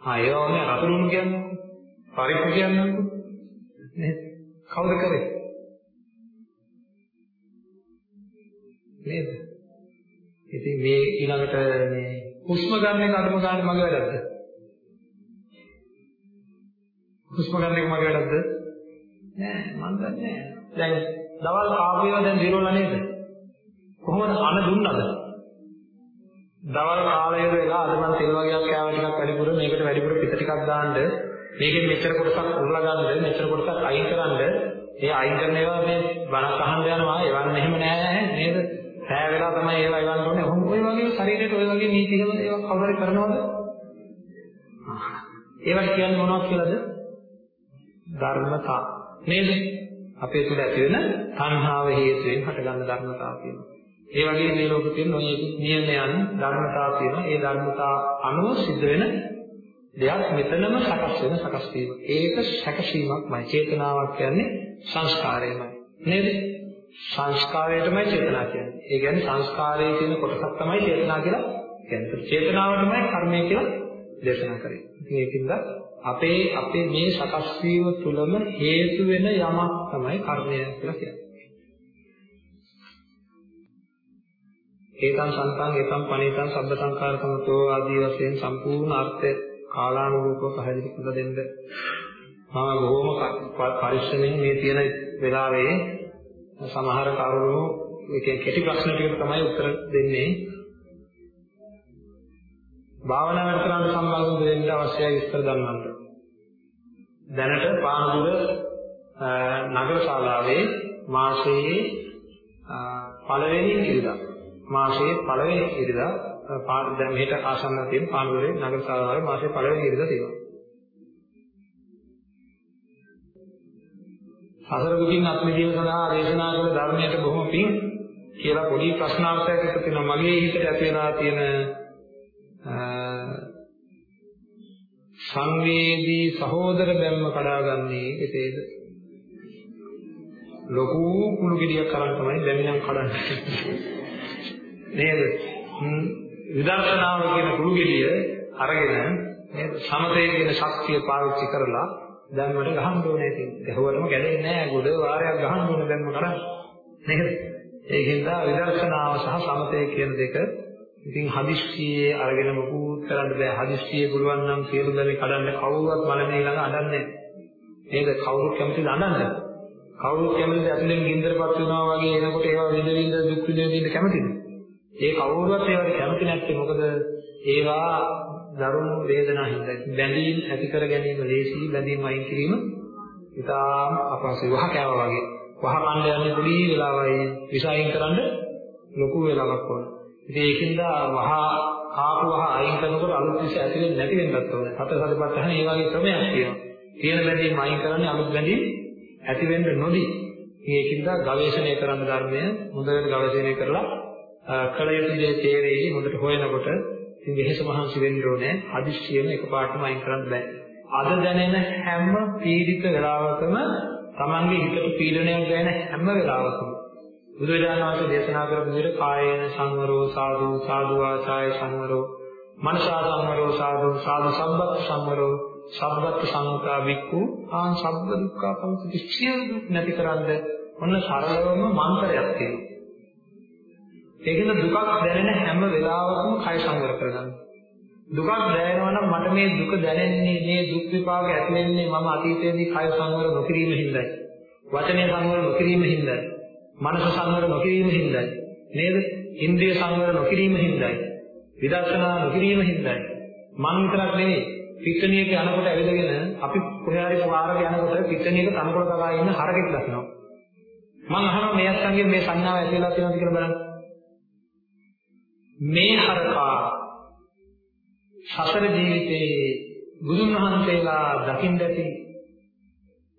ආ ඒ වගේ රතුරුන් කියන්නේ. පරිප්පු කියන්නේ. නේද? කවුද කරේ? නේද? ඉතින් මේ ඊළඟට මේ හුස්ම ගන්න එක අඩුම ගන්න මගේ වැඩක්ද? හුස්ම ගන්න එක මගේ වැඩක්ද? නෑ මම දන්නේ නෑ. දැන් දවල් කාපේව දැන් දිරවලා නේද? කොහොමද අන දුන්නද? දවල් කාලයේ වෙලා අද මම තෙල් වගේක් කෑව ටිකක් වැඩිපුර මේකට වැඩිපුර පිට ටිකක් දාන්න. මේකෙන් මෙච්චර කොටසක් උරලා ගන්න මෙච්චර කොටසක් අයින් කරන්න. ඒ අයින් කරන ඒවා මේ බණක් අහන්න යනවා. ඒවන් එහෙම නෑ නේද? සෑ වෙලා තමයි ඒවා එවන්න ඕනේ. ඔහොම ඔය වගේ ශරීරයට ඔය වගේ නීති එහෙම ඒවා කවුරු හරි කරනවද ඒවට කියන්නේ මොනවද කියලාද ධර්මතා නේද අපේ තුල ඇති වෙන තණ්හාව හේතුවෙන් හටගන්න ධර්මතා කියනවා ඒ වගේ මේ ලෝකෙ තියෙන ඔය නියමයන් ධර්මතා තියෙනවා. ඒ ධර්මතා අනුව සිද්ධ වෙන දෙයක් මෙතනම සකස් වෙන සකස් වීම. ඒක සැකසීමක්මයි. චේතනාවක් කියන්නේ සංස්කාරයමයි. නේද? සංස්කාරයටමයි චේතනා කියන්නේ. ඒ කියන්නේ සංස්කාරයේ තියෙන කොටසක් තමයි චේතනා කියලා කියන්නේ. චේතනාව තමයි කර්මය කියලා දේශනා කරේ. ඉතින් ඒකින්ද අපේ අපේ මේ සකස් වීම තුළම හේතු වෙන යමක් තමයි කර්මය කියලා කියන්නේ. ඒතං සන්තං ඒතං පණිතං සබ්බ සංඛාරකමතෝ ආදී වශයෙන් සම්පූර්ණ අර්ථය කාලානුරූපව පැහැදිලි කරලා දෙන්න. මම බොහොම පරිස්සමෙන් මේ තියෙන වෙලාවේ සමහර කරුණු ඒකේ කෙටි ප්‍රශ්න ටිකට තමයි උත්තර දෙන්නේ. භාවනා වැඩසටහනට සම්බන්ධ වෙන්න අවශ්‍යයි විස්තර දන්නන්න දැනට පානදුර නගර ශාලාවේ මාසයේ පළවෙනි ඉරිදා මාසයේ පළවෙනි ඉරිදා දැන් මෙහෙට ආසන්න තියෙන පානදුරේ නගර ශාලාවේ මාසයේ පළවෙනි ඉරිදා තියෙනවා. සසර දුකින් අත් මිදීම සඳහා දේශනා කළ ධර්මයට බොහොම පිං කියලා පොඩි ප්‍රශ්නාර්ථයක් එකතු තියෙනවා. මගේ හිතට ඇති වෙලා තියෙන සංවේදී සහෝදර බැම්ම කඩාගන්නේ කෙසේද? ලොකු කුළු ගෙඩියක් කරන් තමයි දැමිනම් කඩන්නේ. නේද? විදර්ශනාව කියන කුළුගෙඩිය අරගෙන නේද? සමතේ කියන ශක්තිය පාවිච්චි කරලා දැම්මට ගහන්න ඕනේ ඉතින්. ගැහුවටම ගැලෙන්නේ නැහැ. ගොඩ වාරයක් ගහන්න ඕනේ දැම්ම කරන්නේ. නේද? ඒකෙන්ද විදර්ශනාව සහ සමතේ කියන දෙක ඉතින් හදිස්සියේ අරගෙන මොකුත් කරන්න බෑ. හදිස්සියේ පුළුවන් නම් සියලු දෙනෙක් කඩන්න කවුරුවත් මලනේ ළඟ අඩන්නේ නේද? කවුරුත් කැමතිද අඬන්න? කවුරුත් කැමතිද ඇතුලෙන් ගින්දරපත් වෙනවා වගේ එනකොට ඒවා විඳ විඳ දුක් විඳ විඳ කැමතිද? ඒ කවුරුවත් ඒවට කැමති නැත්තේ මොකද ඒවා දරුණු වේදනා හින්දා බැඳීම් ඇති කර ගැනීම ලේසි බැඳීම් අයින් කිරීම ඉතාම අපහසුයි වහ කෑවා වගේ වහ කන්න යන්නේ පොඩි වෙලාවයි විසයින් කරන්න ලොකු වෙලාවක් ඕන ඉතින් ඒකින්ද වහ කාපු වහ අයින් කරනකොට අලුත් විස ඇති වෙන්නේ නැති වෙන්නත් ඕන හතර සතිපත්තහන ඒ වගේ ක්‍රමයක් තියෙනවා. තියෙන බැඳීම් අයින් කරන්නේ අලුත් බැඳීම් ඇති වෙන්න නොදී. ඒකින්ද ගවේෂණය කරන්න ධර්මය හොඳට ගවේෂණය කරලා කල යුතු දේ තේරෙයි හොඳට හොයනකොට ඉතින් වෙහෙස මහන්සි වෙන්න ඕනේ. අදිශ්චියම එකපාරටම අයින් කරන්න බෑ. අද දැනෙන හැම පීඩිත වෙලාවකම Tamange හිතට පීඩනයක් දැනෙන හැම වෙලාවකම බුදුරජාණන් වහන්සේ දේශනා කරපු විදිහට කායේන සංවරෝ සාදු සාදු ආචාය සංවරෝ මනසා සංවරෝ සාදු සාදු සම්බත් සංවරෝ සම්බත් සංකා වික්ඛු ආන් සබ්බ දුක්ඛ පංච සියලු දුක් නැති කරන්ද ඔන්න සරලවම මන්ත්‍රයක් තියෙනවා ඒකෙන් දුකක් දැනෙන හැම වෙලාවකම කය සංවර කරගන්න. දුකක් දැනෙනවා නම් මට මේ දුක දැනෙන්නේ මේ දුක් විපාක ඇති වෙන්නේ මම අතීතයේදී කය සංවර නොකිරීම හින්දායි. වචනේ සංවර නොකිරීම හින්දායි. මනස සංවර නොකිරීම හින්දායි. නේද? ඉන්ද්‍රිය සංවර නොකිරීම හින්දායි. විදර්ශනා නොකිරීම හින්දායි. මන් විතරක් නෙවෙයි පිටණියක යනකොට ඇවිදගෙන අපි කොහේ හරි පාරක යනකොට පිටණියක තනකොළ කකා ඉන්න හරකෙක් දකිනවා. මම අහනවා මේ අත්ංගෙන් මේ සංඥාව ඇති වෙලා තියෙනවද කියලා බලන්න. මේ හරකා සසර ජීවිතේ බුදුන් වහන්සේලා දකින්න ඇති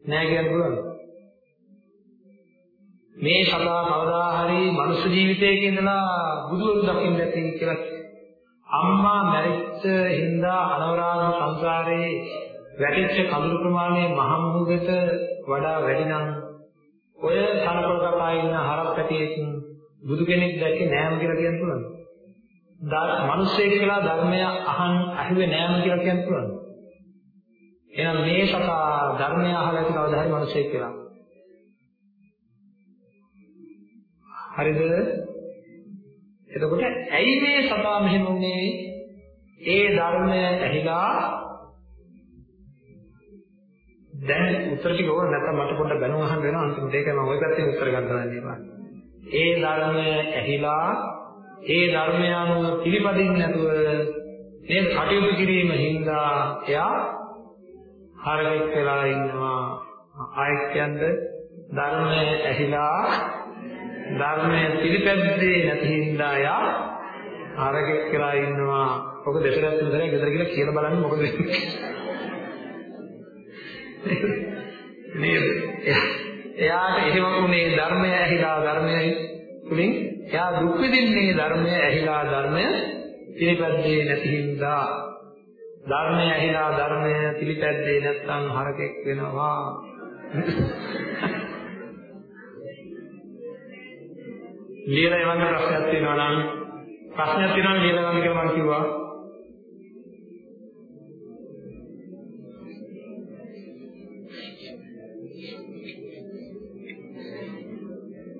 නෑ කියන්න පුළුවන්. මේ සතා කවදා හරි මනුෂ්‍ය ජීවිතයක ඉඳලා බුදුවරු දකින්න ඇති කියලා අම්මා මැරිච්ච හින්දා අනවරාග සංසාරේ වැටිච්ච කඳුළු ප්‍රමාණය මහමුහුදට වඩා වැඩි නම් ඔය තනකොළ කපා ඉන්න හරක් පැටියෙක් බුදු කෙනෙක් දැක්කේ නෑම කියලා කියන්න පුළුවන්. මිනිස්සෙක් කියලා ධර්මය අහන් අහුවේ නෑම කියලා කියන්න පුළුවන්. එහෙනම් මේ සතා ධර්මය අහලා ඇති කවදා හරි මිනිස්සෙක් කියලා. හරිද? එතකොට ඇයි මේ සතා මෙහෙම වුනේ? ඒ ධර්මය ඇහිලා දැන් උත්තර ටික ඕන නැත්නම් මට පොඩ්ඩක් බැනුම් අහන්න වෙනවා අන්තිමට ඒකයි මම ওই පැත්තෙන් උත්තර ගන්න හදන්නේ. ඒ ධර්මය ඇහිලා ඒ ධර්මය අනුව පිළිපදින්න නැතුව මේ කටයුතු කිරීම හින්දා එයා හරෙක් වෙලා ඉන්නවා. ආයෙත් කියන්නේ ධර්මය ඇහිලා ධර්මය පිළිපැද්දේ නැති හින්දා යා ආරගෙක් කරා ඉන්නවා. ඔක දෙසරක් තුනතරක් ගෙදර ගිහලා කියලා බලන්න මොකද වෙන්නේ. නේද? එයාට එහෙම වුණේ ධර්මය ඇහිලා ධර්මය තුලින් එයා දුක් විඳින්නේ ධර්මය ඇහිලා ධර්මය පිළිපැද්දේ නැති හින්දා ධර්මය ඇහිලා ධර්මය පිළිපැද්දේ නැත්නම් හරකෙක් වෙනවා. ලියලා එවන්න ප්‍රශ්නයක් තියෙනවා නම් ප්‍රශ්නයක් තියෙනවා නම් ලියලා එවන්න කියලා මම කිව්වා.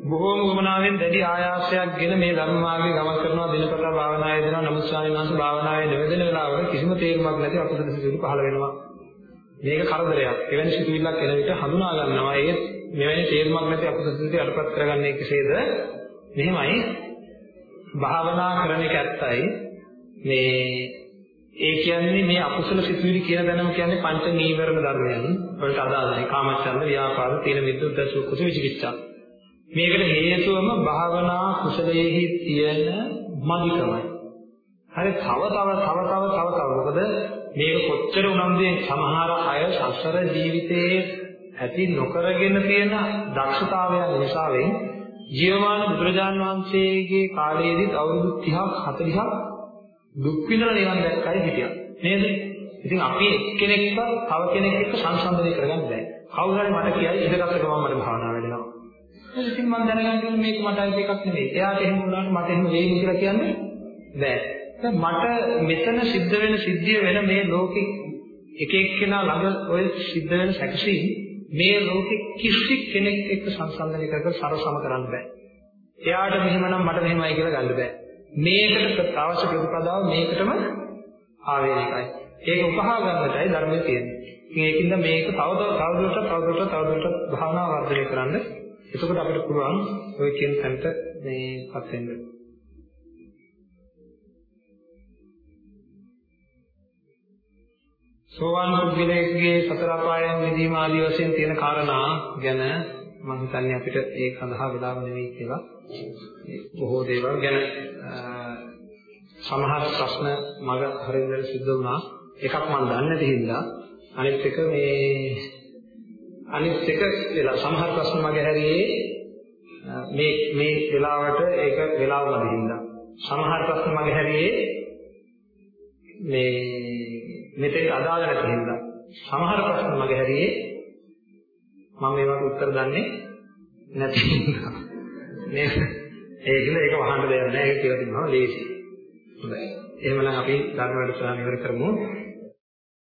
බොහෝම උමනාවෙන් දැඩි ආයාසයක්ගෙන මේ ධර්ම මාර්ගයේ ගමන් කරනවා දිනපතා භාවනායේ දෙනවා නමුත් ස්වාමීන් වහන්සේ භාවනායේ නිවෙදෙන වෙලාවල කිසිම තේරුමක් නැති අකුසල සිතුවිලි පහළ වෙනවා. මේක කරදරයක්. එවැනි සිතුවිල්ලක් එන විට හඳුනා ගන්නවා. ඒ මෙවැනි තේරුමක් නැති අකුසල සිතුවිලි අඩපත් කරගන්නේ කෙසේද? මෙහෙමයි භාවනා කරන එක ඇත්තයි. මේ ඒ කියන්නේ මේ අකුසල සිතුවිලි කියන දැනම කියන්නේ පංච නීවරණ ධර්මයන් වලට අදාළයි. කාමච්ඡන්ද ව්‍යාපාද තීන මිද්දුද්ද සුකුස විචිකිච්ඡා. මේකට හේතුවම භාවනා කුසලයේහි තියෙන මදිකමයි හරි තව තව තව තව තව තව. මොකද මේක කොච්චර උනන්දුවෙන් සමහර අය සසර ජීවිතයේ ඇති නොකරගෙන තියෙන දක්ෂතාවයන් නිසාවෙන් ජීවමාන බුදුරජාන් වහන්සේගේ කාලයේදීත් අවුරුදු 30ක් 40ක් දුක් විඳලා නිවන් දැක්කයි හිටියා. නේද? ඉතින් අපි එක්කෙනෙක්ව තව කෙනෙක් එක්ක සංසන්දනය කරගන්න බෑ. කවුරු හරි මට කියයි ඉඳගත්ත ගමන් මට භාවනා වෙනවා. ඉතින් මම දැනගන්න මේක මට අයිති එකක් නෙවෙයි. එයාට එහෙම වුණාට මට එහෙම වෙයිද කියලා කියන්නේ බෑ. දැන් මට මෙතන සිද්ධ වෙන සිද්ධිය වෙන මේ ලෝකෙ එක එක්කෙනා ළඟ ඔය සිද්ධ වෙන සැකසීම් මේ ලෝකෙ කිසි කෙනෙක් එක්ක සංසන්දනය කර කර සරසම කරන්න බෑ. එයාට මෙහෙමනම් මට මෙහෙමයි කියලා ගන්න බෑ. මේකට අවශ්‍ය ප්‍රතිපදාව මේකටම ආවේනිකයි. ඒක උපහා ගන්නටයි ධර්මයේ තියෙන්නේ. ඉතින් ඒකින්ද මේක තව තවදුරටත් තවදුරටත් තවදුරටත් භාවනා වර්ධනය කරන්න. එතකොට අපිට පුළුවන් ඔය කියන තැනට මේපත් වෙන්න. සෝවාන් පුද්ගලයෙක්ගේ සතර අපායන් මිදීම ආදී වශයෙන් තියෙන කාරණා ගැන මම හිතන්නේ අපිට ඒ සඳහා වෙලාව නෙවෙයි කියලා. බොහෝ දේවල් ගැන සමහර ප්‍රශ්න මග හරියට සිද්ධ වුණා. එකක් මම දන්නේ නැති හින්දා අනිත් එක මේ අනිත් එක වෙලා සමහර ප්‍රශ්න මග හැරියේ මේ මේ වෙලාවට ඒක වෙලාව නැති හින්දා. සමහර ප්‍රශ්න මග හැරියේ මේ මෙතෙක් අදාළ නැති හින්දා සමහර ප්‍රශ්න මගේ හැරියේ මම ඒවට උත්තර දන්නේ නැති හින්දා නේද ඒකල ඒක වහන්න දෙයක් නැහැ ඒක කියලා තිබුණා. ලේසි හොඳයි. එහෙමනම් අපි ධර්ම වැඩසටහන ඉවර කරමු.